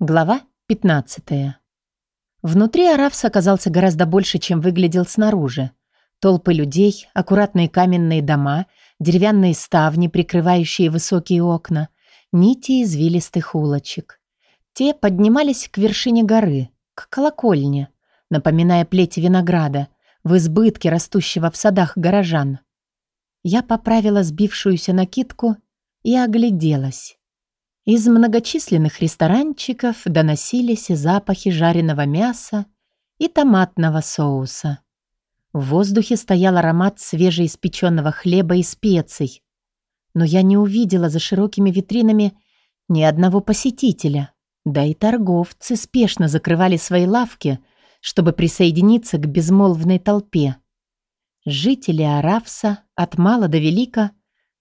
Глава 15. Внутри Арафс оказался гораздо больше, чем выглядел снаружи. Толпы людей, аккуратные каменные дома, деревянные ставни, прикрывающие высокие окна, нити извилистых улочек. Те поднимались к вершине горы, к колокольне, напоминая плети винограда, в избытке растущего в садах горожан. Я поправила сбившуюся накидку и огляделась. Из многочисленных ресторанчиков доносились запахи жареного мяса и томатного соуса. В воздухе стоял аромат свежеиспеченного хлеба и специй. Но я не увидела за широкими витринами ни одного посетителя. Да и торговцы спешно закрывали свои лавки, чтобы присоединиться к безмолвной толпе. Жители Аравса от мала до велика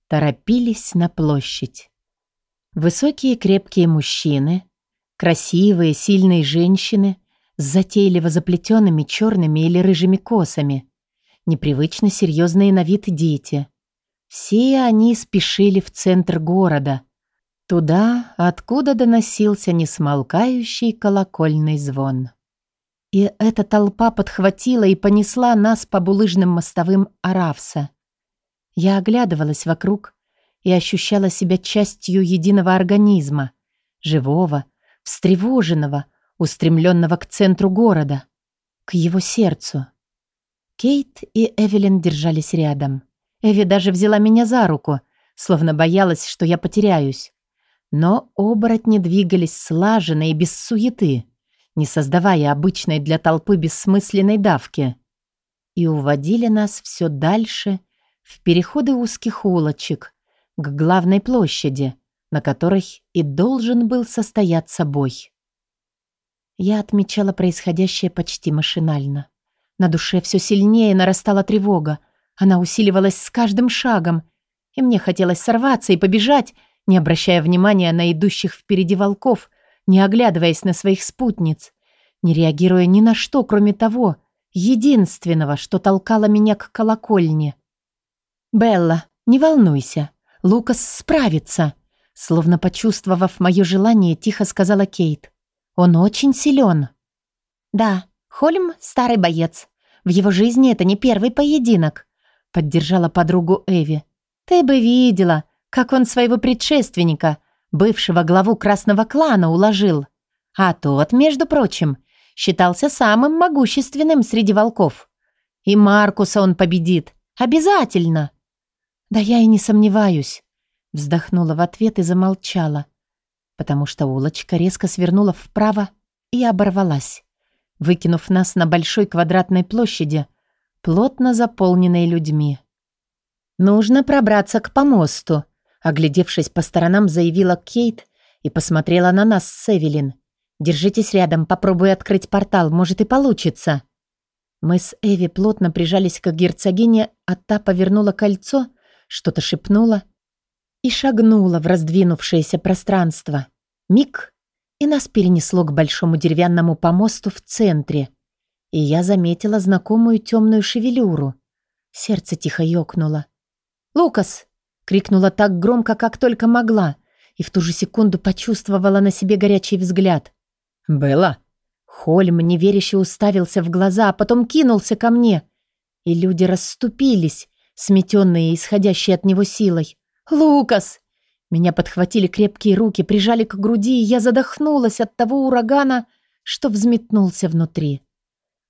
торопились на площадь. Высокие крепкие мужчины, красивые сильные женщины с затейливо заплетенными черными или рыжими косами, непривычно серьезные на вид дети. Все они спешили в центр города, туда, откуда доносился несмолкающий колокольный звон. И эта толпа подхватила и понесла нас по булыжным мостовым Аравса. Я оглядывалась вокруг, и ощущала себя частью единого организма, живого, встревоженного, устремленного к центру города, к его сердцу. Кейт и Эвелин держались рядом. Эви даже взяла меня за руку, словно боялась, что я потеряюсь. Но оборотни двигались слаженно и без суеты, не создавая обычной для толпы бессмысленной давки. И уводили нас все дальше в переходы узких улочек, к главной площади, на которой и должен был состояться бой. Я отмечала происходящее почти машинально. На душе все сильнее нарастала тревога. Она усиливалась с каждым шагом, и мне хотелось сорваться и побежать, не обращая внимания на идущих впереди волков, не оглядываясь на своих спутниц, не реагируя ни на что, кроме того, единственного, что толкало меня к колокольне. «Белла, не волнуйся», Лукас справится!» Словно почувствовав мое желание, тихо сказала Кейт. «Он очень силен». «Да, Хольм — старый боец. В его жизни это не первый поединок», — поддержала подругу Эви. «Ты бы видела, как он своего предшественника, бывшего главу Красного клана, уложил. А тот, между прочим, считался самым могущественным среди волков. И Маркуса он победит. Обязательно!» «Да я и не сомневаюсь», — вздохнула в ответ и замолчала, потому что улочка резко свернула вправо и оборвалась, выкинув нас на большой квадратной площади, плотно заполненной людьми. «Нужно пробраться к помосту», — оглядевшись по сторонам, заявила Кейт и посмотрела на нас с Эвелин. «Держитесь рядом, попробую открыть портал, может и получится». Мы с Эви плотно прижались к герцогине, а та повернула кольцо — что-то шепнула и шагнула в раздвинувшееся пространство. Миг, и нас перенесло к большому деревянному помосту в центре. И я заметила знакомую темную шевелюру. Сердце тихо ёкнуло. «Лукас!» — крикнула так громко, как только могла, и в ту же секунду почувствовала на себе горячий взгляд. «Белла?» Хольм неверяще уставился в глаза, а потом кинулся ко мне. И люди расступились, сметенные исходящей от него силой. «Лукас!» Меня подхватили крепкие руки, прижали к груди, и я задохнулась от того урагана, что взметнулся внутри.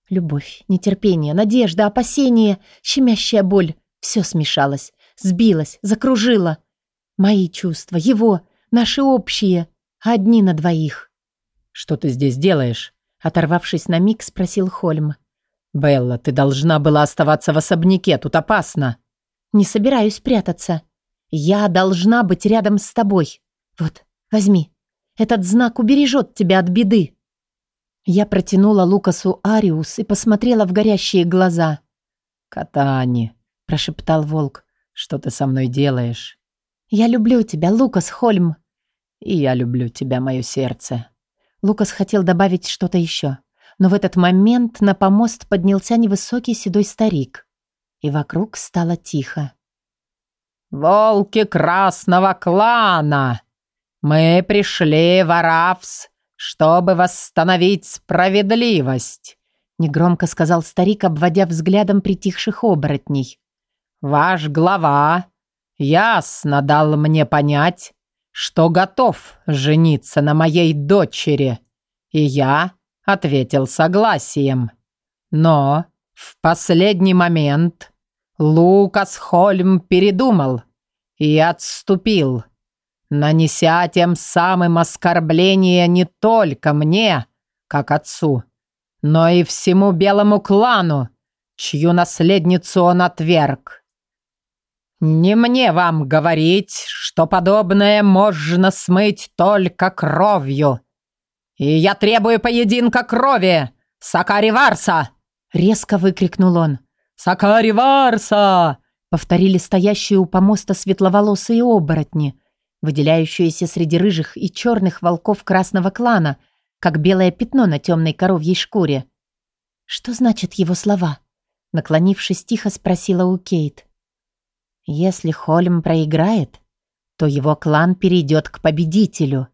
Любовь, нетерпение, надежда, опасение, щемящая боль — все смешалось, сбилось, закружило. Мои чувства, его, наши общие, одни на двоих. «Что ты здесь делаешь?» Оторвавшись на миг, спросил Хольм. «Белла, ты должна была оставаться в особняке, тут опасно». «Не собираюсь прятаться. Я должна быть рядом с тобой. Вот, возьми. Этот знак убережет тебя от беды». Я протянула Лукасу Ариус и посмотрела в горящие глаза. «Катани», — прошептал волк, — «что ты со мной делаешь?» «Я люблю тебя, Лукас Хольм». «И я люблю тебя, мое сердце». Лукас хотел добавить что-то еще но в этот момент на помост поднялся невысокий седой старик, и вокруг стало тихо. «Волки красного клана! Мы пришли в Аравс чтобы восстановить справедливость», негромко сказал старик, обводя взглядом притихших оборотней. «Ваш глава ясно дал мне понять, что готов жениться на моей дочери, и я ответил согласием. Но в последний момент Лукас Хольм передумал и отступил, нанеся тем самым оскорбление не только мне, как отцу, но и всему белому клану, чью наследницу он отверг. Не мне вам говорить, что подобное можно смыть только кровью. И я требую поединка крови, Сакари Варса!» Резко выкрикнул он. «Сакари Варса!» Повторили стоящие у помоста светловолосые оборотни, выделяющиеся среди рыжих и черных волков красного клана, как белое пятно на темной коровьей шкуре. «Что значат его слова?» Наклонившись тихо, спросила у Кейт. «Если Холм проиграет, то его клан перейдет к победителю»,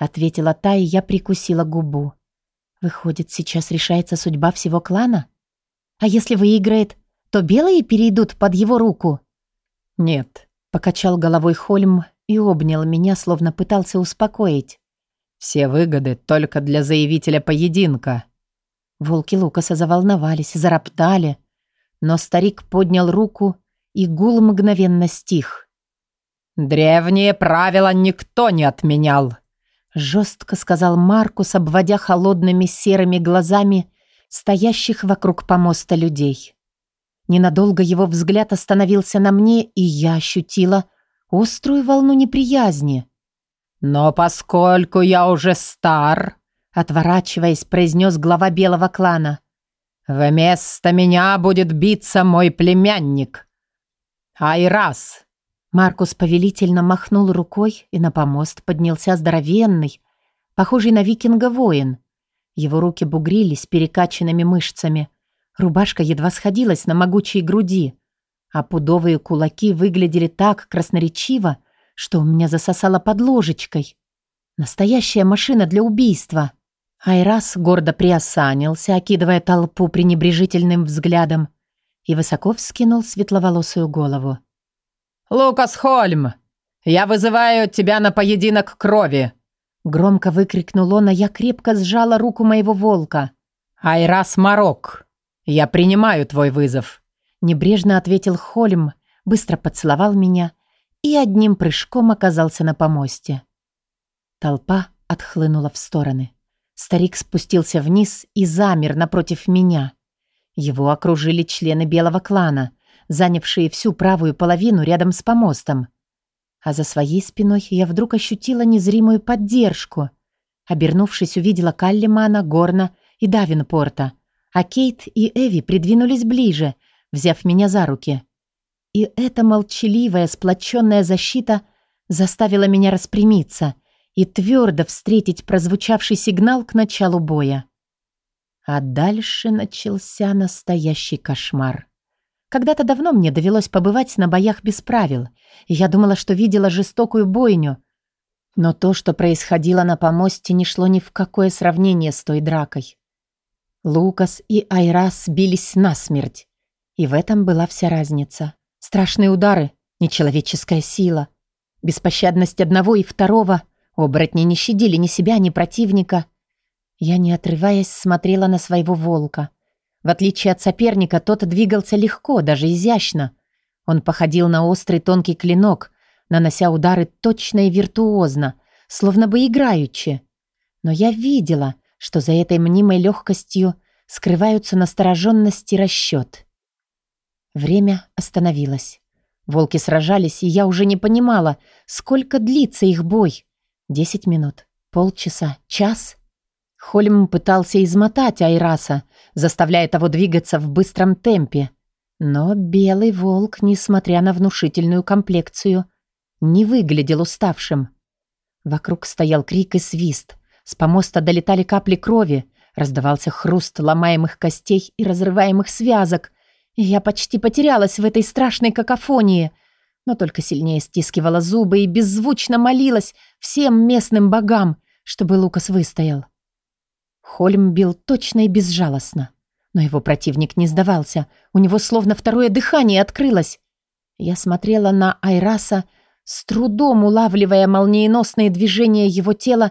ответила та, и я прикусила губу. «Выходит, сейчас решается судьба всего клана? А если выиграет, то белые перейдут под его руку?» «Нет», — покачал головой Хольм и обнял меня, словно пытался успокоить. «Все выгоды только для заявителя поединка». Волки Лукаса заволновались, зароптали, но старик поднял руку и гул мгновенно стих. «Древние правила никто не отменял», — жестко сказал Маркус, обводя холодными серыми глазами стоящих вокруг помоста людей. Ненадолго его взгляд остановился на мне, и я ощутила острую волну неприязни. «Но поскольку я уже стар», — отворачиваясь, произнес глава белого клана, «вместо меня будет биться мой племянник, «Айрас!» Маркус повелительно махнул рукой, и на помост поднялся здоровенный, похожий на викинга воин. Его руки бугрились перекачанными мышцами. Рубашка едва сходилась на могучей груди, а пудовые кулаки выглядели так красноречиво, что у меня засосало под ложечкой. Настоящая машина для убийства. Айрас гордо приосанился, окидывая толпу пренебрежительным взглядом, и высоко вскинул светловолосую голову. «Лукас Хольм, я вызываю тебя на поединок крови!» Громко выкрикнул он, а я крепко сжала руку моего волка. «Айрас Марок, я принимаю твой вызов!» Небрежно ответил Хольм, быстро поцеловал меня и одним прыжком оказался на помосте. Толпа отхлынула в стороны. Старик спустился вниз и замер напротив меня. Его окружили члены белого клана, занявшие всю правую половину рядом с помостом. А за своей спиной я вдруг ощутила незримую поддержку. Обернувшись, увидела Каллимана, Горна и Давинпорта, а Кейт и Эви придвинулись ближе, взяв меня за руки. И эта молчаливая, сплоченная защита заставила меня распрямиться и твердо встретить прозвучавший сигнал к началу боя. А дальше начался настоящий кошмар. Когда-то давно мне довелось побывать на боях без правил, и я думала, что видела жестокую бойню. Но то, что происходило на помосте, не шло ни в какое сравнение с той дракой. Лукас и Айрас бились насмерть. И в этом была вся разница. Страшные удары, нечеловеческая сила, беспощадность одного и второго. Оборотни не щадили ни себя, ни противника. Я, не отрываясь, смотрела на своего волка. В отличие от соперника, тот двигался легко, даже изящно. Он походил на острый тонкий клинок, нанося удары точно и виртуозно, словно бы играючи. Но я видела, что за этой мнимой легкостью скрываются настороженность и расчет. Время остановилось. Волки сражались, и я уже не понимала, сколько длится их бой. Десять минут, полчаса, час — Хольм пытался измотать Айраса, заставляя того двигаться в быстром темпе. Но белый волк, несмотря на внушительную комплекцию, не выглядел уставшим. Вокруг стоял крик и свист. С помоста долетали капли крови, раздавался хруст ломаемых костей и разрываемых связок. Я почти потерялась в этой страшной какофонии, но только сильнее стискивала зубы и беззвучно молилась всем местным богам — чтобы Лукас выстоял. Хольм бил точно и безжалостно. Но его противник не сдавался. У него словно второе дыхание открылось. Я смотрела на Айраса, с трудом улавливая молниеносные движения его тела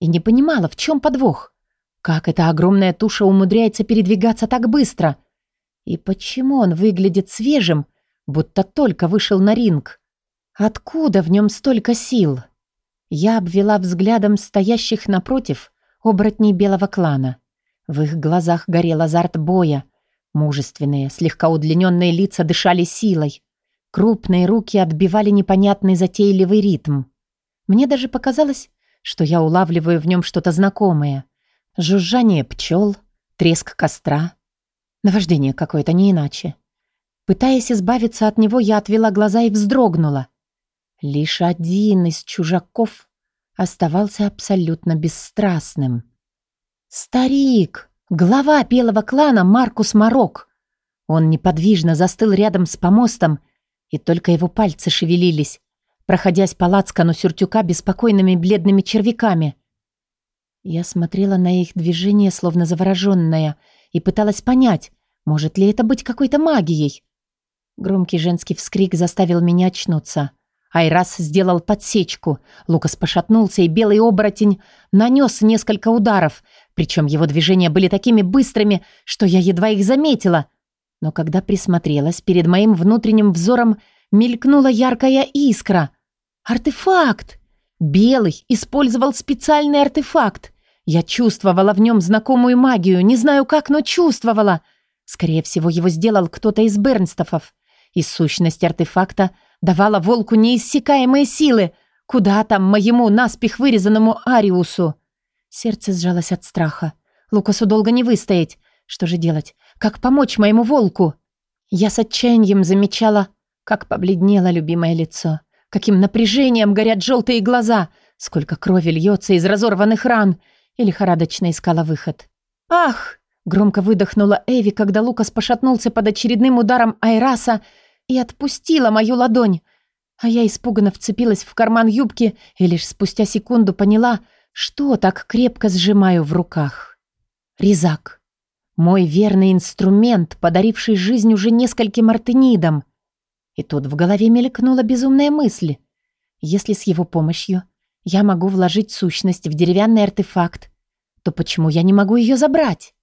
и не понимала, в чем подвох. Как эта огромная туша умудряется передвигаться так быстро? И почему он выглядит свежим, будто только вышел на ринг? Откуда в нем столько сил? Я обвела взглядом стоящих напротив оборотней белого клана. В их глазах горел азарт боя. Мужественные, слегка удлиненные лица дышали силой. Крупные руки отбивали непонятный затейливый ритм. Мне даже показалось, что я улавливаю в нем что-то знакомое. Жужжание пчел, треск костра. Наваждение какое-то, не иначе. Пытаясь избавиться от него, я отвела глаза и вздрогнула. Лишь один из чужаков оставался абсолютно бесстрастным. Старик, глава белого клана Маркус Марок. Он неподвижно застыл рядом с помостом, и только его пальцы шевелились, проходясь по лацкану сюртюка беспокойными бледными червяками. Я смотрела на их движение, словно завороженная, и пыталась понять, может ли это быть какой-то магией. Громкий женский вскрик заставил меня очнуться. Айрас сделал подсечку. Лукас пошатнулся, и белый оборотень нанес несколько ударов, причем его движения были такими быстрыми, что я едва их заметила. Но когда присмотрелась, перед моим внутренним взором мелькнула яркая искра. Артефакт! Белый использовал специальный артефакт. Я чувствовала в нем знакомую магию, не знаю как, но чувствовала. Скорее всего, его сделал кто-то из Бернстофов. И сущность артефакта давала волку неиссякаемые силы. Куда там моему наспех вырезанному Ариусу? Сердце сжалось от страха. Лукасу долго не выстоять. Что же делать? Как помочь моему волку? Я с отчаянием замечала, как побледнело любимое лицо. Каким напряжением горят желтые глаза. Сколько крови льется из разорванных ран. И лихорадочно искала выход. «Ах!» — громко выдохнула Эви, когда Лукас пошатнулся под очередным ударом Айраса и отпустила мою ладонь. А я испуганно вцепилась в карман юбки и лишь спустя секунду поняла — что так крепко сжимаю в руках? Резак. Мой верный инструмент, подаривший жизнь уже нескольким артенидам. И тут в голове мелькнула безумная мысль. Если с его помощью я могу вложить сущность в деревянный артефакт, то почему я не могу ее забрать?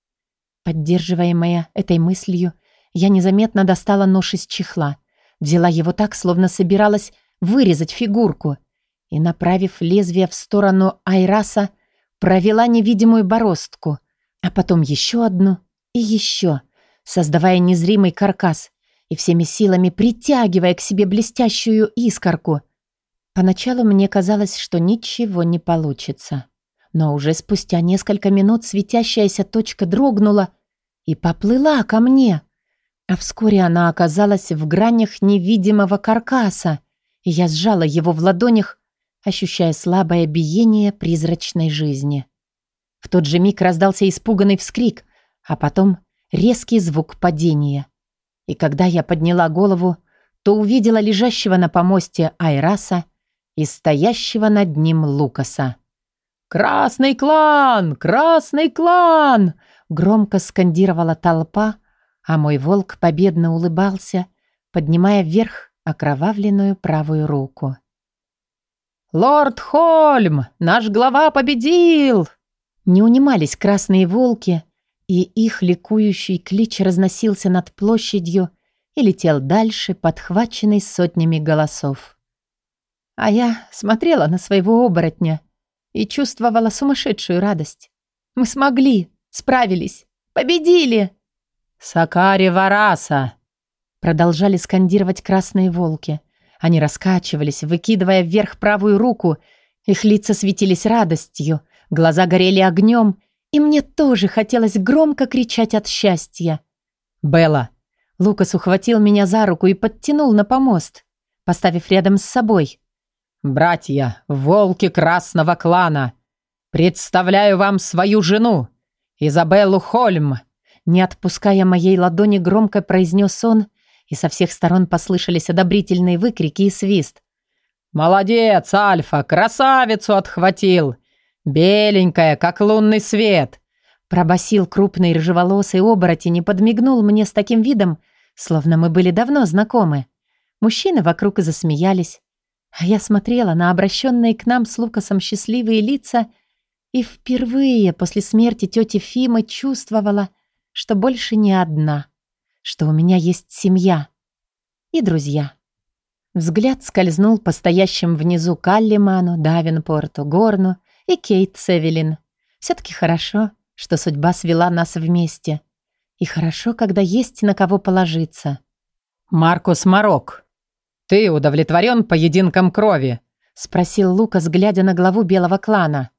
Поддерживаемая этой мыслью, я незаметно достала нож из чехла, взяла его так, словно собиралась вырезать фигурку, и, направив лезвие в сторону Айраса, провела невидимую бороздку, а потом еще одну и еще, создавая незримый каркас и всеми силами притягивая к себе блестящую искорку. Поначалу мне казалось, что ничего не получится. Но уже спустя несколько минут светящаяся точка дрогнула и поплыла ко мне. А вскоре она оказалась в гранях невидимого каркаса, и я сжала его в ладонях, ощущая слабое биение призрачной жизни. В тот же миг раздался испуганный вскрик, а потом резкий звук падения. И когда я подняла голову, то увидела лежащего на помосте Айраса и стоящего над ним Лукаса. «Красный клан! Красный клан!» громко скандировала толпа, а мой волк победно улыбался, поднимая вверх окровавленную правую руку. «Лорд Хольм! Наш глава победил!» Не унимались красные волки, и их ликующий клич разносился над площадью и летел дальше, подхваченный сотнями голосов. А я смотрела на своего оборотня и чувствовала сумасшедшую радость. Мы смогли, справились, победили! «Сакари Вараса!» Продолжали скандировать красные волки. Они раскачивались, выкидывая вверх правую руку. Их лица светились радостью, глаза горели огнем, и мне тоже хотелось громко кричать от счастья. «Белла!» Лукас ухватил меня за руку и подтянул на помост, поставив рядом с собой. «Братья, волки красного клана! Представляю вам свою жену, Изабеллу Хольм!» Не отпуская моей ладони, громко произнес он и со всех сторон послышались одобрительные выкрики и свист. «Молодец, Альфа! Красавицу отхватил! Беленькая, как лунный свет!» Пробасил крупный рыжеволосый оборотень и подмигнул мне с таким видом, словно мы были давно знакомы. Мужчины вокруг и засмеялись, а я смотрела на обращенные к нам с Лукасом счастливые лица и впервые после смерти тети Фимы чувствовала, что больше не одна, что у меня есть семья и друзья. Взгляд скользнул по стоящим внизу Каллиману, Давинпорту, Горну и Кейт Севелин. Все-таки хорошо, что судьба свела нас вместе. И хорошо, когда есть на кого положиться. «Маркус Марок, ты удовлетворен поединком крови?» — спросил Лукас, глядя на главу белого клана.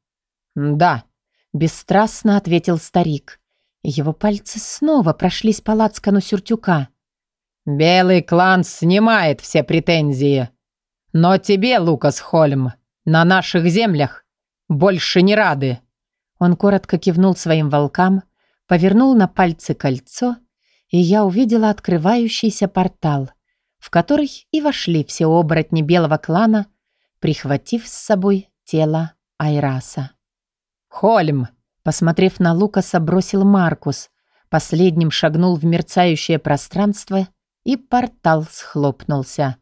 «Да», — бесстрастно ответил старик. Его пальцы снова прошлись по лацкану сюртюка. «Белый клан снимает все претензии. Но тебе, Лукас Хольм, на наших землях больше не рады». Он коротко кивнул своим волкам, повернул на пальцы кольцо, и я увидела открывающийся портал, в который и вошли все оборотни белого клана, прихватив с собой тело Айраса. «Хольм!» Посмотрев на Лукаса, бросил Маркус. Последним шагнул в мерцающее пространство и портал схлопнулся.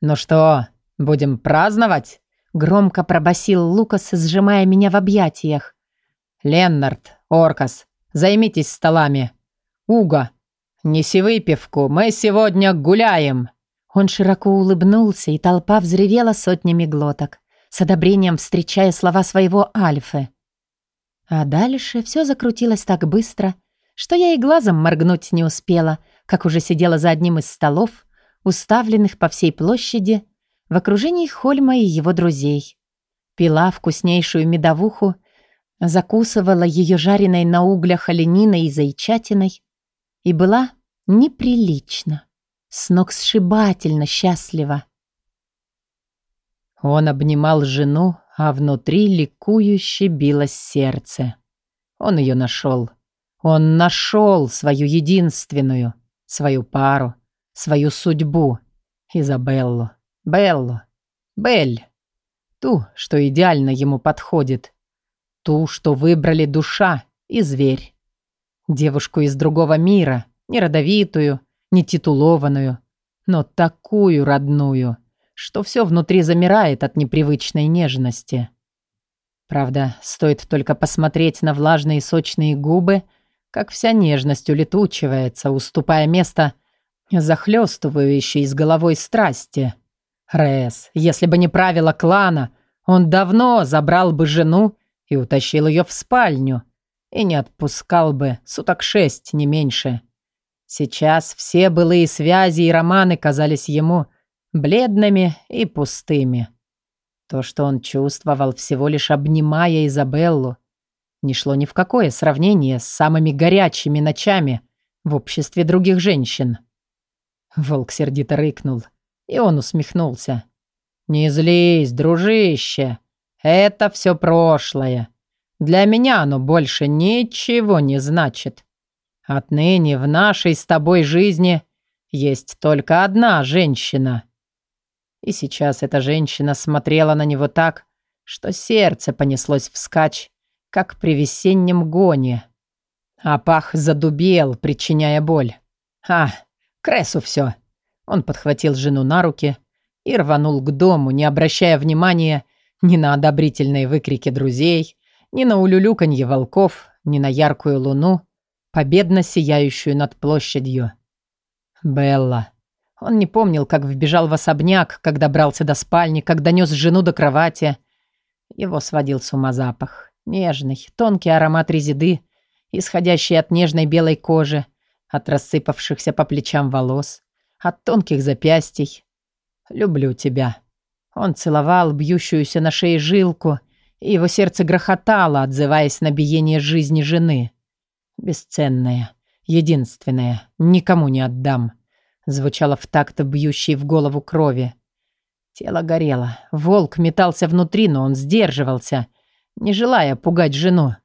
«Ну что, будем праздновать?» Громко пробасил Лукас, сжимая меня в объятиях. «Леннард, Оркас, займитесь столами. Уга, неси выпивку, мы сегодня гуляем!» Он широко улыбнулся, и толпа взревела сотнями глоток, с одобрением встречая слова своего Альфы. А дальше все закрутилось так быстро, что я и глазом моргнуть не успела — как уже сидела за одним из столов, уставленных по всей площади, в окружении Хольма и его друзей. Пила вкуснейшую медовуху, закусывала ее жареной на углях олениной и зайчатиной и была неприлично, сногсшибательно счастлива. Он обнимал жену, а внутри ликующе билось сердце. Он ее нашел. Он нашел свою единственную свою пару, свою судьбу. Изабеллу, Беллу, Белль. Ту, что идеально ему подходит. Ту, что выбрали душа и зверь. Девушку из другого мира, не родовитую, не титулованную, но такую родную, что все внутри замирает от непривычной нежности. Правда, стоит только посмотреть на влажные сочные губы – как вся нежность улетучивается, уступая место захлестывающей с головой страсти. Рэс, если бы не правило клана, он давно забрал бы жену и утащил ее в спальню, и не отпускал бы суток шесть, не меньше. Сейчас все былые связи и романы казались ему бледными и пустыми. То, что он чувствовал, всего лишь обнимая Изабеллу, не шло ни в какое сравнение с самыми горячими ночами в обществе других женщин. Волк сердито рыкнул, и он усмехнулся. «Не злись, дружище, это все прошлое. Для меня оно больше ничего не значит. Отныне в нашей с тобой жизни есть только одна женщина». И сейчас эта женщина смотрела на него так, что сердце понеслось вскачь, как при весеннем гоне. А пах задубел, причиняя боль. А, Кресу все. Он подхватил жену на руки и рванул к дому, не обращая внимания ни на одобрительные выкрики друзей, ни на улюлюканье волков, ни на яркую луну, победно сияющую над площадью. Белла. Он не помнил, как вбежал в особняк, как добрался до спальни, как донес жену до кровати. Его сводил с ума запах. Нежный, тонкий аромат резиды, исходящий от нежной белой кожи, от рассыпавшихся по плечам волос, от тонких запястий. «Люблю тебя». Он целовал бьющуюся на шее жилку, и его сердце грохотало, отзываясь на биение жизни жены. «Бесценная, единственная, никому не отдам», звучало в такт бьющей в голову крови. Тело горело, волк метался внутри, но он сдерживался — не желая пугать жену.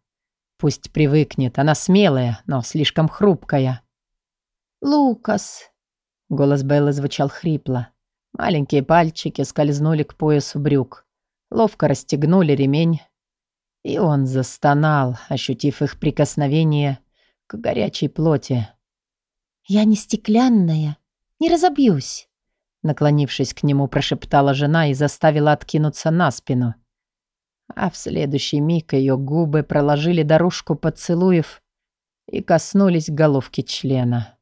Пусть привыкнет, она смелая, но слишком хрупкая. «Лукас!» Голос Беллы звучал хрипло. Маленькие пальчики скользнули к поясу брюк. Ловко расстегнули ремень. И он застонал, ощутив их прикосновение к горячей плоти. «Я не стеклянная, не разобьюсь», наклонившись к нему, прошептала жена и заставила откинуться на спину. А в следующий миг ее губы проложили дорожку поцелуев и коснулись головки члена.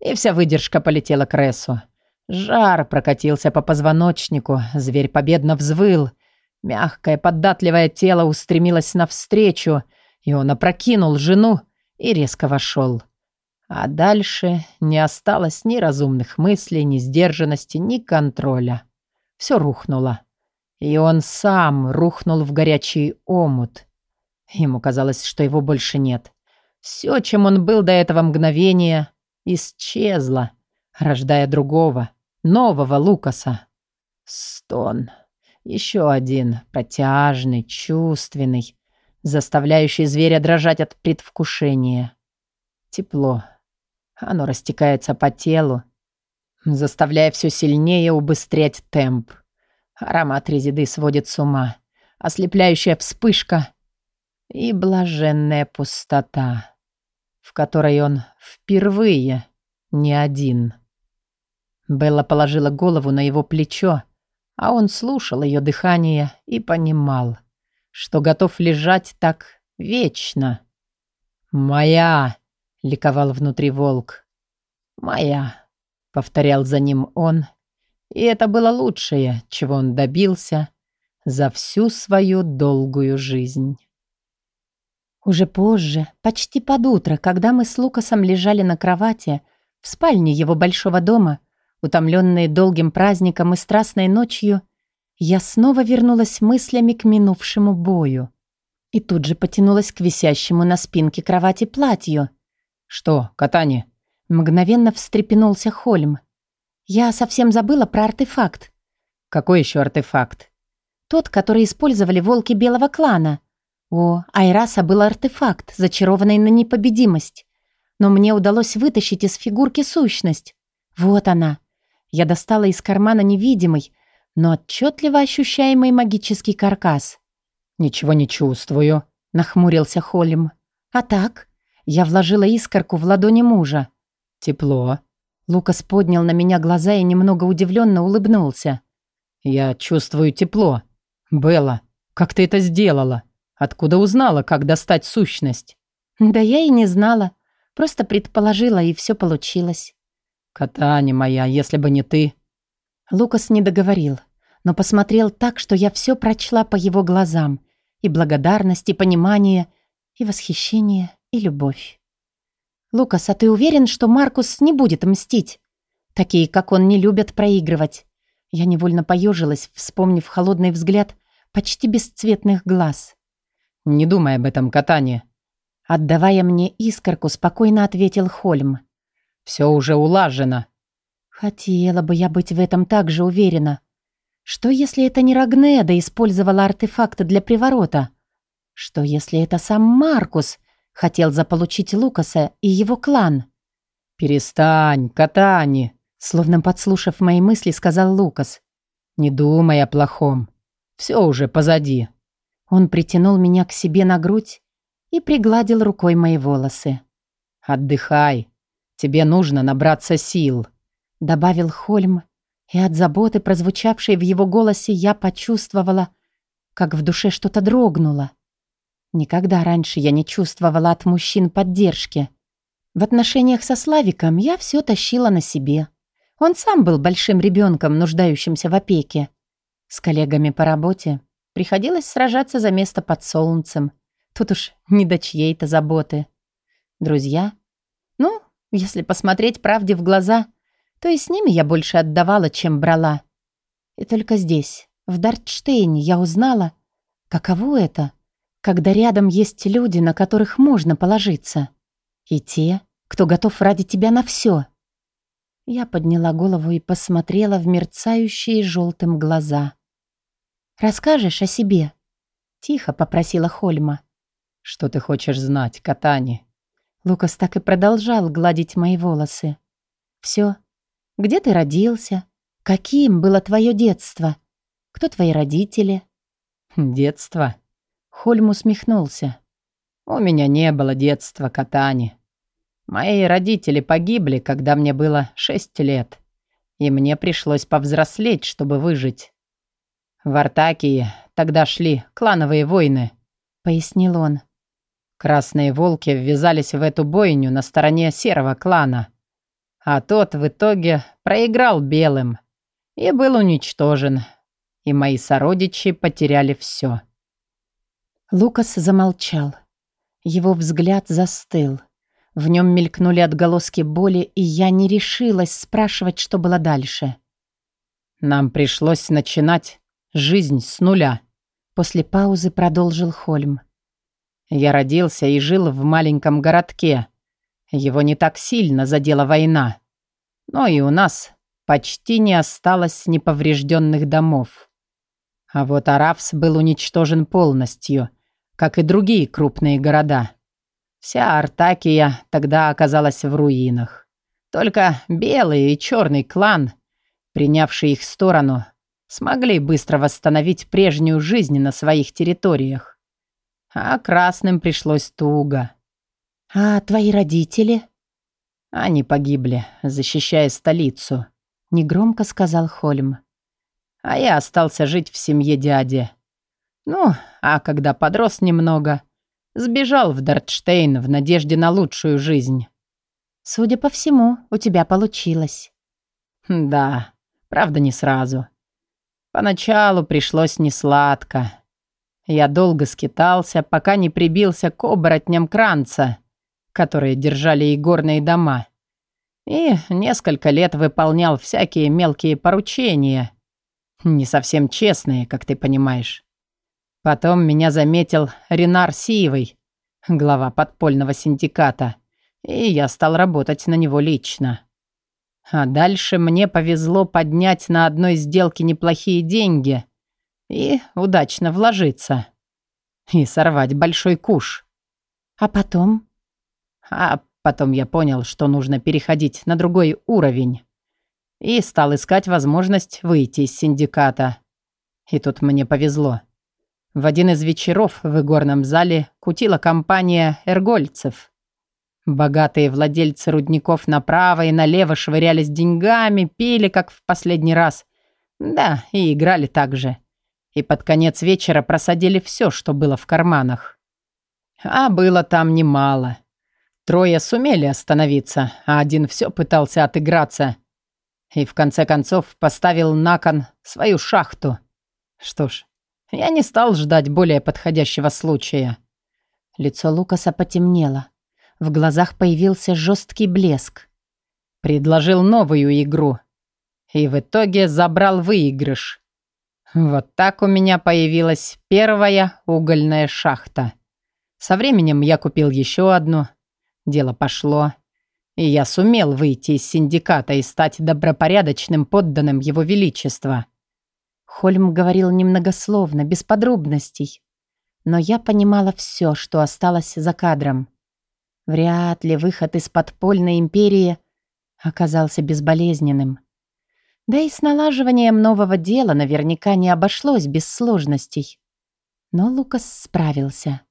И вся выдержка полетела к Рессу. Жар прокатился по позвоночнику, зверь победно взвыл. Мягкое, податливое тело устремилось навстречу, и он опрокинул жену и резко вошел. А дальше не осталось ни разумных мыслей, ни сдержанности, ни контроля. Все рухнуло. И он сам рухнул в горячий омут. Ему казалось, что его больше нет. Все, чем он был до этого мгновения, исчезло, рождая другого, нового Лукаса. Стон. Еще один, протяжный, чувственный, заставляющий зверя дрожать от предвкушения. Тепло. Оно растекается по телу, заставляя все сильнее убыстрять темп. Аромат резиды сводит с ума. Ослепляющая вспышка и блаженная пустота, в которой он впервые не один. Белла положила голову на его плечо, а он слушал ее дыхание и понимал, что готов лежать так вечно. «Моя!» — ликовал внутри волк. «Моя!» — повторял за ним он, и это было лучшее, чего он добился за всю свою долгую жизнь. Уже позже, почти под утро, когда мы с Лукасом лежали на кровати в спальне его большого дома, утомленные долгим праздником и страстной ночью, я снова вернулась мыслями к минувшему бою. И тут же потянулась к висящему на спинке кровати платью. «Что, катание?» Мгновенно встрепенулся Хольм. Я совсем забыла про артефакт. Какой еще артефакт? Тот, который использовали волки белого клана. О, Айраса был артефакт, зачарованный на непобедимость. Но мне удалось вытащить из фигурки сущность. Вот она. Я достала из кармана невидимый, но отчетливо ощущаемый магический каркас. «Ничего не чувствую», — нахмурился Холлим. «А так?» Я вложила искорку в ладони мужа. «Тепло», Лукас поднял на меня глаза и немного удивленно улыбнулся. «Я чувствую тепло. Белла, как ты это сделала? Откуда узнала, как достать сущность?» «Да я и не знала. Просто предположила, и все получилось». «Катани моя, если бы не ты...» Лукас не договорил, но посмотрел так, что я все прочла по его глазам. И благодарность, и понимание, и восхищение, и любовь. «Лукас, а ты уверен, что Маркус не будет мстить? Такие, как он, не любят проигрывать». Я невольно поежилась, вспомнив холодный взгляд почти бесцветных глаз. «Не думай об этом катании». Отдавая мне искорку, спокойно ответил Хольм. «Все уже улажено». Хотела бы я быть в этом так же уверена. Что, если это не Рагнеда использовала артефакты для приворота? Что, если это сам Маркус Хотел заполучить Лукаса и его клан. «Перестань, Катани!» Словно подслушав мои мысли, сказал Лукас. «Не думай о плохом. Все уже позади». Он притянул меня к себе на грудь и пригладил рукой мои волосы. «Отдыхай. Тебе нужно набраться сил», — добавил Хольм, и от заботы, прозвучавшей в его голосе, я почувствовала, как в душе что-то дрогнуло. Никогда раньше я не чувствовала от мужчин поддержки. В отношениях со Славиком я все тащила на себе. Он сам был большим ребенком, нуждающимся в опеке. С коллегами по работе приходилось сражаться за место под солнцем. Тут уж не до чьей-то заботы. Друзья? Ну, если посмотреть правде в глаза, то и с ними я больше отдавала, чем брала. И только здесь, в Дартштейне, я узнала, каково это — когда рядом есть люди, на которых можно положиться. И те, кто готов ради тебя на все. Я подняла голову и посмотрела в мерцающие желтым глаза. «Расскажешь о себе?» Тихо попросила Хольма. «Что ты хочешь знать, Катани?» Лукас так и продолжал гладить мои волосы. «Все. Где ты родился? Каким было твое детство? Кто твои родители?» «Детство?» Хольм усмехнулся. «У меня не было детства, Катани. Мои родители погибли, когда мне было шесть лет, и мне пришлось повзрослеть, чтобы выжить. В Артакии тогда шли клановые войны», — пояснил он. Красные волки ввязались в эту бойню на стороне серого клана, а тот в итоге проиграл белым и был уничтожен, и мои сородичи потеряли все. Лукас замолчал. Его взгляд застыл. В нем мелькнули отголоски боли, и я не решилась спрашивать, что было дальше. «Нам пришлось начинать жизнь с нуля», — после паузы продолжил Хольм. «Я родился и жил в маленьком городке. Его не так сильно задела война. Но и у нас почти не осталось неповрежденных домов. А вот Арафс был уничтожен полностью, как и другие крупные города. Вся Артакия тогда оказалась в руинах. Только белый и черный клан, принявший их сторону, смогли быстро восстановить прежнюю жизнь на своих территориях. А красным пришлось туго. «А твои родители?» Они погибли, защищая столицу. Негромко сказал Хольм. А я остался жить в семье дяди. Ну, а когда подрос немного, сбежал в Дартштейн в надежде на лучшую жизнь. Судя по всему, у тебя получилось. Да, правда не сразу. Поначалу пришлось несладко. Я долго скитался, пока не прибился к оборотням Кранца, которые держали и горные дома и несколько лет выполнял всякие мелкие поручения. Не совсем честные, как ты понимаешь. Потом меня заметил Ренар Сиевый, глава подпольного синдиката, и я стал работать на него лично. А дальше мне повезло поднять на одной сделке неплохие деньги и удачно вложиться. И сорвать большой куш. А потом? А Потом я понял, что нужно переходить на другой уровень. И стал искать возможность выйти из синдиката. И тут мне повезло. В один из вечеров в игорном зале кутила компания эргольцев. Богатые владельцы рудников направо и налево швырялись деньгами, пили, как в последний раз. Да, и играли так же. И под конец вечера просадили все, что было в карманах. А было там немало. Трое сумели остановиться, а один все пытался отыграться. И в конце концов поставил на кон свою шахту. Что ж, я не стал ждать более подходящего случая. Лицо Лукаса потемнело. В глазах появился жесткий блеск. Предложил новую игру. И в итоге забрал выигрыш. Вот так у меня появилась первая угольная шахта. Со временем я купил еще одну – Дело пошло, и я сумел выйти из синдиката и стать добропорядочным подданным его величества. Хольм говорил немногословно, без подробностей. Но я понимала все, что осталось за кадром. Вряд ли выход из подпольной империи оказался безболезненным. Да и с налаживанием нового дела наверняка не обошлось без сложностей. Но Лукас справился.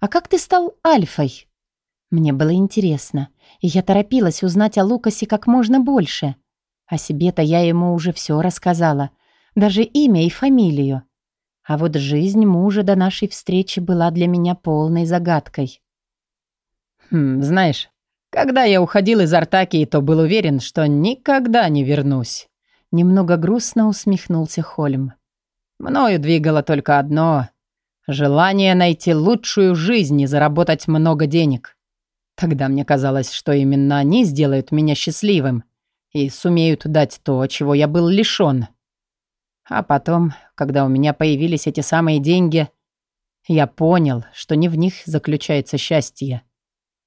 «А как ты стал альфой?» Мне было интересно, и я торопилась узнать о Лукасе как можно больше. О себе-то я ему уже все рассказала, даже имя и фамилию. А вот жизнь мужа до нашей встречи была для меня полной загадкой. Хм, знаешь, когда я уходил из Артакии, то был уверен, что никогда не вернусь. Немного грустно усмехнулся Хольм. Мною двигало только одно — желание найти лучшую жизнь и заработать много денег. Тогда мне казалось, что именно они сделают меня счастливым и сумеют дать то, чего я был лишён. А потом, когда у меня появились эти самые деньги, я понял, что не в них заключается счастье.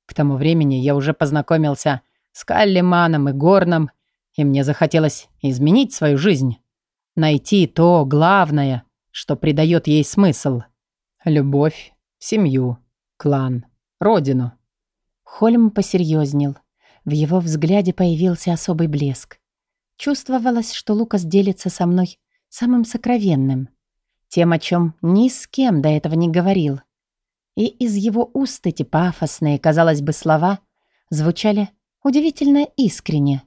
К тому времени я уже познакомился с Каллиманом и Горном, и мне захотелось изменить свою жизнь. Найти то главное, что придает ей смысл. Любовь, семью, клан, родину. Хольм посерьезнел. В его взгляде появился особый блеск. Чувствовалось, что Лукас делится со мной самым сокровенным. Тем, о чем ни с кем до этого не говорил. И из его уст эти пафосные, казалось бы, слова звучали удивительно искренне.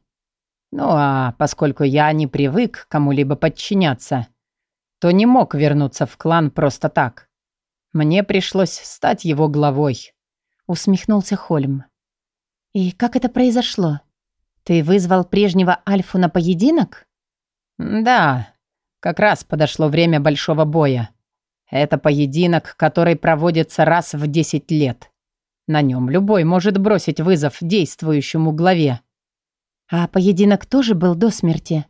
«Ну а поскольку я не привык кому-либо подчиняться, то не мог вернуться в клан просто так. Мне пришлось стать его главой», — усмехнулся Хольм. «И как это произошло? Ты вызвал прежнего Альфу на поединок?» «Да, как раз подошло время большого боя. Это поединок, который проводится раз в 10 лет. На нем любой может бросить вызов действующему главе». «А поединок тоже был до смерти?»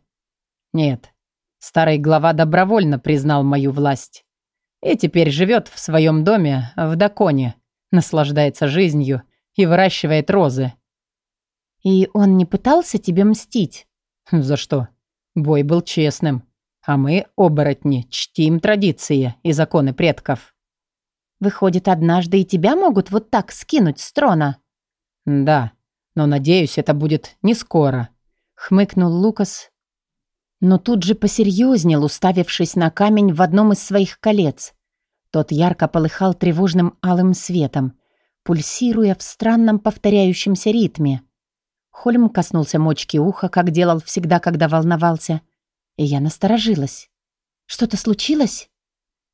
«Нет. Старый глава добровольно признал мою власть. И теперь живет в своем доме в Даконе, наслаждается жизнью и выращивает розы. И он не пытался тебе мстить? За что? Бой был честным. А мы, оборотни, чтим традиции и законы предков. Выходит, однажды и тебя могут вот так скинуть с трона? Да, но надеюсь, это будет не скоро. Хмыкнул Лукас, но тут же посерьезнел, уставившись на камень в одном из своих колец. Тот ярко полыхал тревожным алым светом, пульсируя в странном повторяющемся ритме. Хольм коснулся мочки уха, как делал всегда, когда волновался, и я насторожилась. «Что-то случилось?»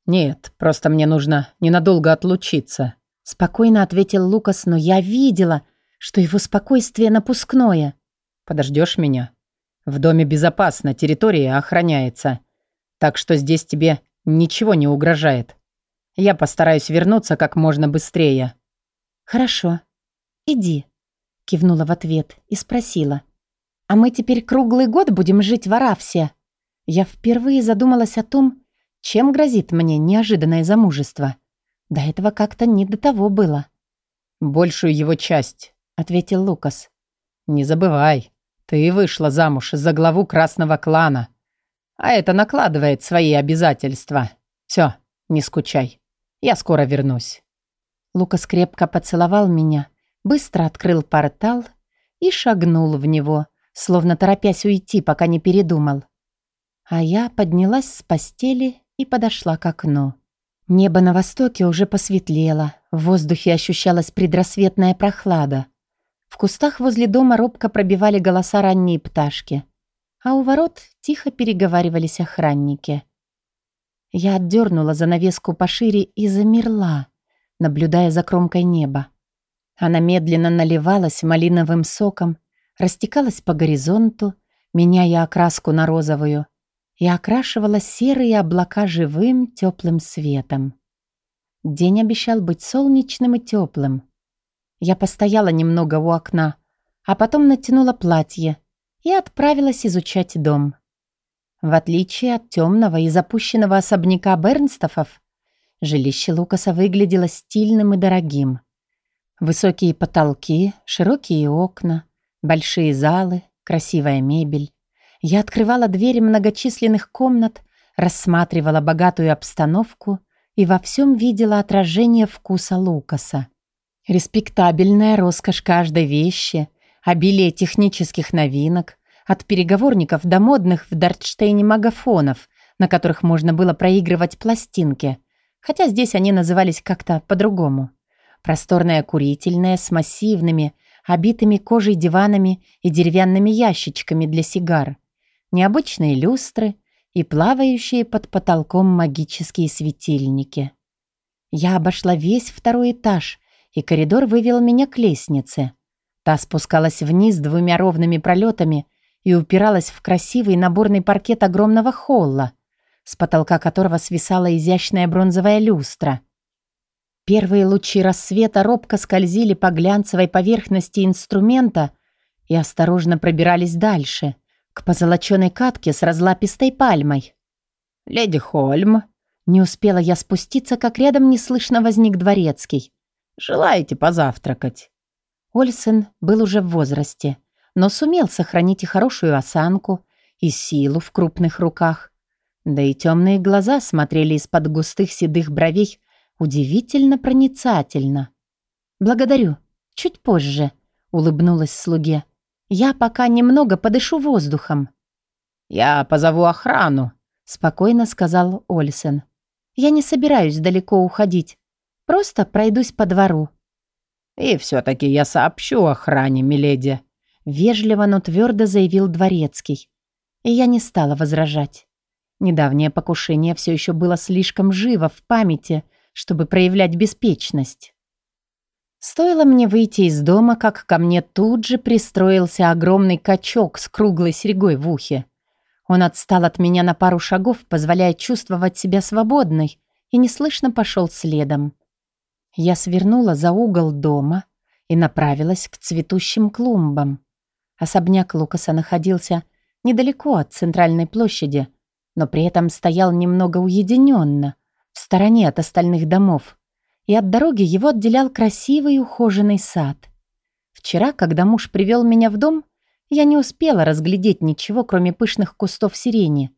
«Нет, просто мне нужно ненадолго отлучиться», — спокойно ответил Лукас, но я видела, что его спокойствие напускное. «Подождешь меня?» В доме безопасно, территория охраняется. Так что здесь тебе ничего не угрожает. Я постараюсь вернуться как можно быстрее». «Хорошо. Иди», — кивнула в ответ и спросила. «А мы теперь круглый год будем жить в Аравсе?» Я впервые задумалась о том, чем грозит мне неожиданное замужество. До этого как-то не до того было. «Большую его часть», — ответил Лукас. «Не забывай, ты вышла замуж за главу Красного клана. А это накладывает свои обязательства. Все, не скучай. Я скоро вернусь». Лукас крепко поцеловал меня, быстро открыл портал и шагнул в него, словно торопясь уйти, пока не передумал. А я поднялась с постели и подошла к окну. Небо на востоке уже посветлело, в воздухе ощущалась предрассветная прохлада. В кустах возле дома робко пробивали голоса ранние пташки, а у ворот тихо переговаривались охранники. Я отдернула занавеску пошире и замерла, наблюдая за кромкой неба. Она медленно наливалась малиновым соком, растекалась по горизонту, меняя окраску на розовую, и окрашивала серые облака живым теплым светом. День обещал быть солнечным и теплым. Я постояла немного у окна, а потом натянула платье и отправилась изучать дом. В отличие от темного и запущенного особняка Бернстофов, жилище Лукаса выглядело стильным и дорогим. Высокие потолки, широкие окна, большие залы, красивая мебель. Я открывала двери многочисленных комнат, рассматривала богатую обстановку и во всем видела отражение вкуса Лукаса. Респектабельная роскошь каждой вещи, обилие технических новинок, от переговорников до модных в Дартштейне магафонов, на которых можно было проигрывать пластинки, хотя здесь они назывались как-то по-другому. Просторная курительная с массивными, обитыми кожей диванами и деревянными ящичками для сигар, необычные люстры и плавающие под потолком магические светильники. Я обошла весь второй этаж – и коридор вывел меня к лестнице. Та спускалась вниз двумя ровными пролетами и упиралась в красивый наборный паркет огромного холла, с потолка которого свисала изящная бронзовая люстра. Первые лучи рассвета робко скользили по глянцевой поверхности инструмента и осторожно пробирались дальше, к позолоченной катке с разлапистой пальмой. «Леди Хольм!» Не успела я спуститься, как рядом неслышно возник дворецкий. Желаете позавтракать?» Ольсен был уже в возрасте, но сумел сохранить и хорошую осанку, и силу в крупных руках. Да и темные глаза смотрели из-под густых седых бровей удивительно проницательно. «Благодарю. Чуть позже», — улыбнулась слуге. «Я пока немного подышу воздухом». «Я позову охрану», — спокойно сказал Ольсен. Я не собираюсь далеко уходить. Просто пройдусь по двору». «И все-таки я сообщу охране, миледи», — вежливо, но твердо заявил дворецкий. И я не стала возражать. Недавнее покушение все еще было слишком живо в памяти, чтобы проявлять беспечность. Стоило мне выйти из дома, как ко мне тут же пристроился огромный качок с круглой серьгой в ухе. Он отстал от меня на пару шагов, позволяя чувствовать себя свободной, и неслышно пошел следом. Я свернула за угол дома и направилась к цветущим клумбам. Особняк Лукаса находился недалеко от центральной площади, но при этом стоял немного уединенно, в стороне от остальных домов и от дороги его отделял красивый ухоженный сад. Вчера, когда муж привел меня в дом, я не успела разглядеть ничего, кроме пышных кустов сирени.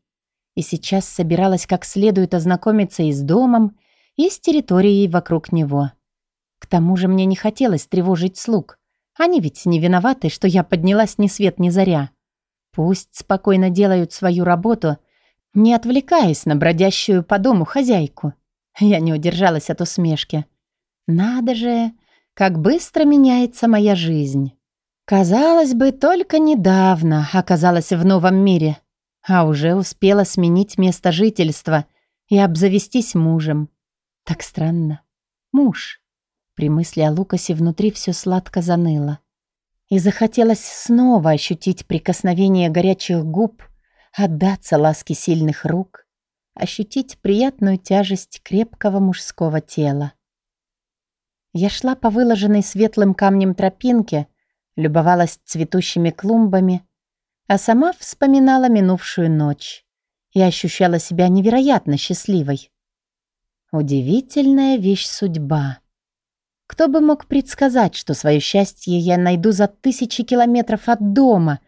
И сейчас собиралась как следует ознакомиться и с домом, и с территорией вокруг него. К тому же мне не хотелось тревожить слуг. Они ведь не виноваты, что я поднялась ни свет ни заря. Пусть спокойно делают свою работу, не отвлекаясь на бродящую по дому хозяйку. Я не удержалась от усмешки. Надо же, как быстро меняется моя жизнь. Казалось бы, только недавно оказалась в новом мире, а уже успела сменить место жительства и обзавестись мужем. Так странно. Муж. При мысли о Лукасе внутри все сладко заныло. И захотелось снова ощутить прикосновение горячих губ, отдаться ласке сильных рук, ощутить приятную тяжесть крепкого мужского тела. Я шла по выложенной светлым камнем тропинке, любовалась цветущими клумбами, а сама вспоминала минувшую ночь и ощущала себя невероятно счастливой. Удивительная вещь судьба. Кто бы мог предсказать, что свое счастье я найду за тысячи километров от дома,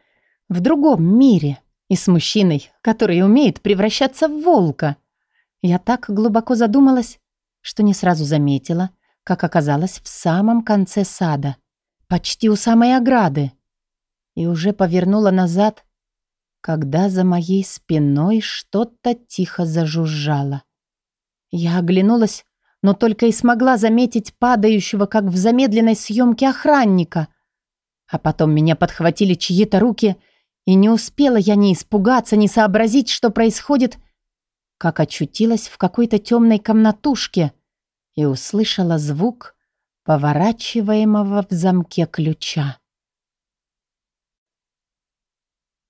в другом мире? И с мужчиной, который умеет превращаться в волка. Я так глубоко задумалась, что не сразу заметила, как оказалась в самом конце сада, почти у самой ограды. И уже повернула назад, когда за моей спиной что-то тихо зажужжало. Я оглянулась, но только и смогла заметить падающего, как в замедленной съемке охранника. А потом меня подхватили чьи-то руки — и не успела я ни испугаться, ни сообразить, что происходит, как очутилась в какой-то темной комнатушке и услышала звук поворачиваемого в замке ключа.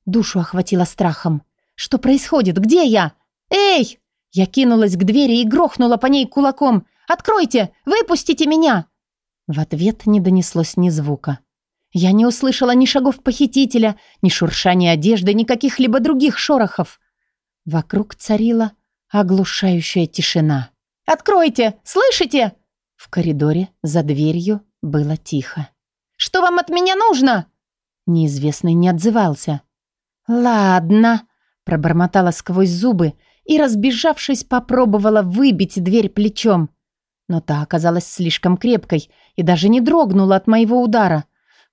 Душу охватило страхом. «Что происходит? Где я? Эй!» Я кинулась к двери и грохнула по ней кулаком. «Откройте! Выпустите меня!» В ответ не донеслось ни звука. Я не услышала ни шагов похитителя, ни шуршания одежды, ни каких-либо других шорохов. Вокруг царила оглушающая тишина. «Откройте! Слышите?» В коридоре за дверью было тихо. «Что вам от меня нужно?» Неизвестный не отзывался. «Ладно», — пробормотала сквозь зубы и, разбежавшись, попробовала выбить дверь плечом. Но та оказалась слишком крепкой и даже не дрогнула от моего удара.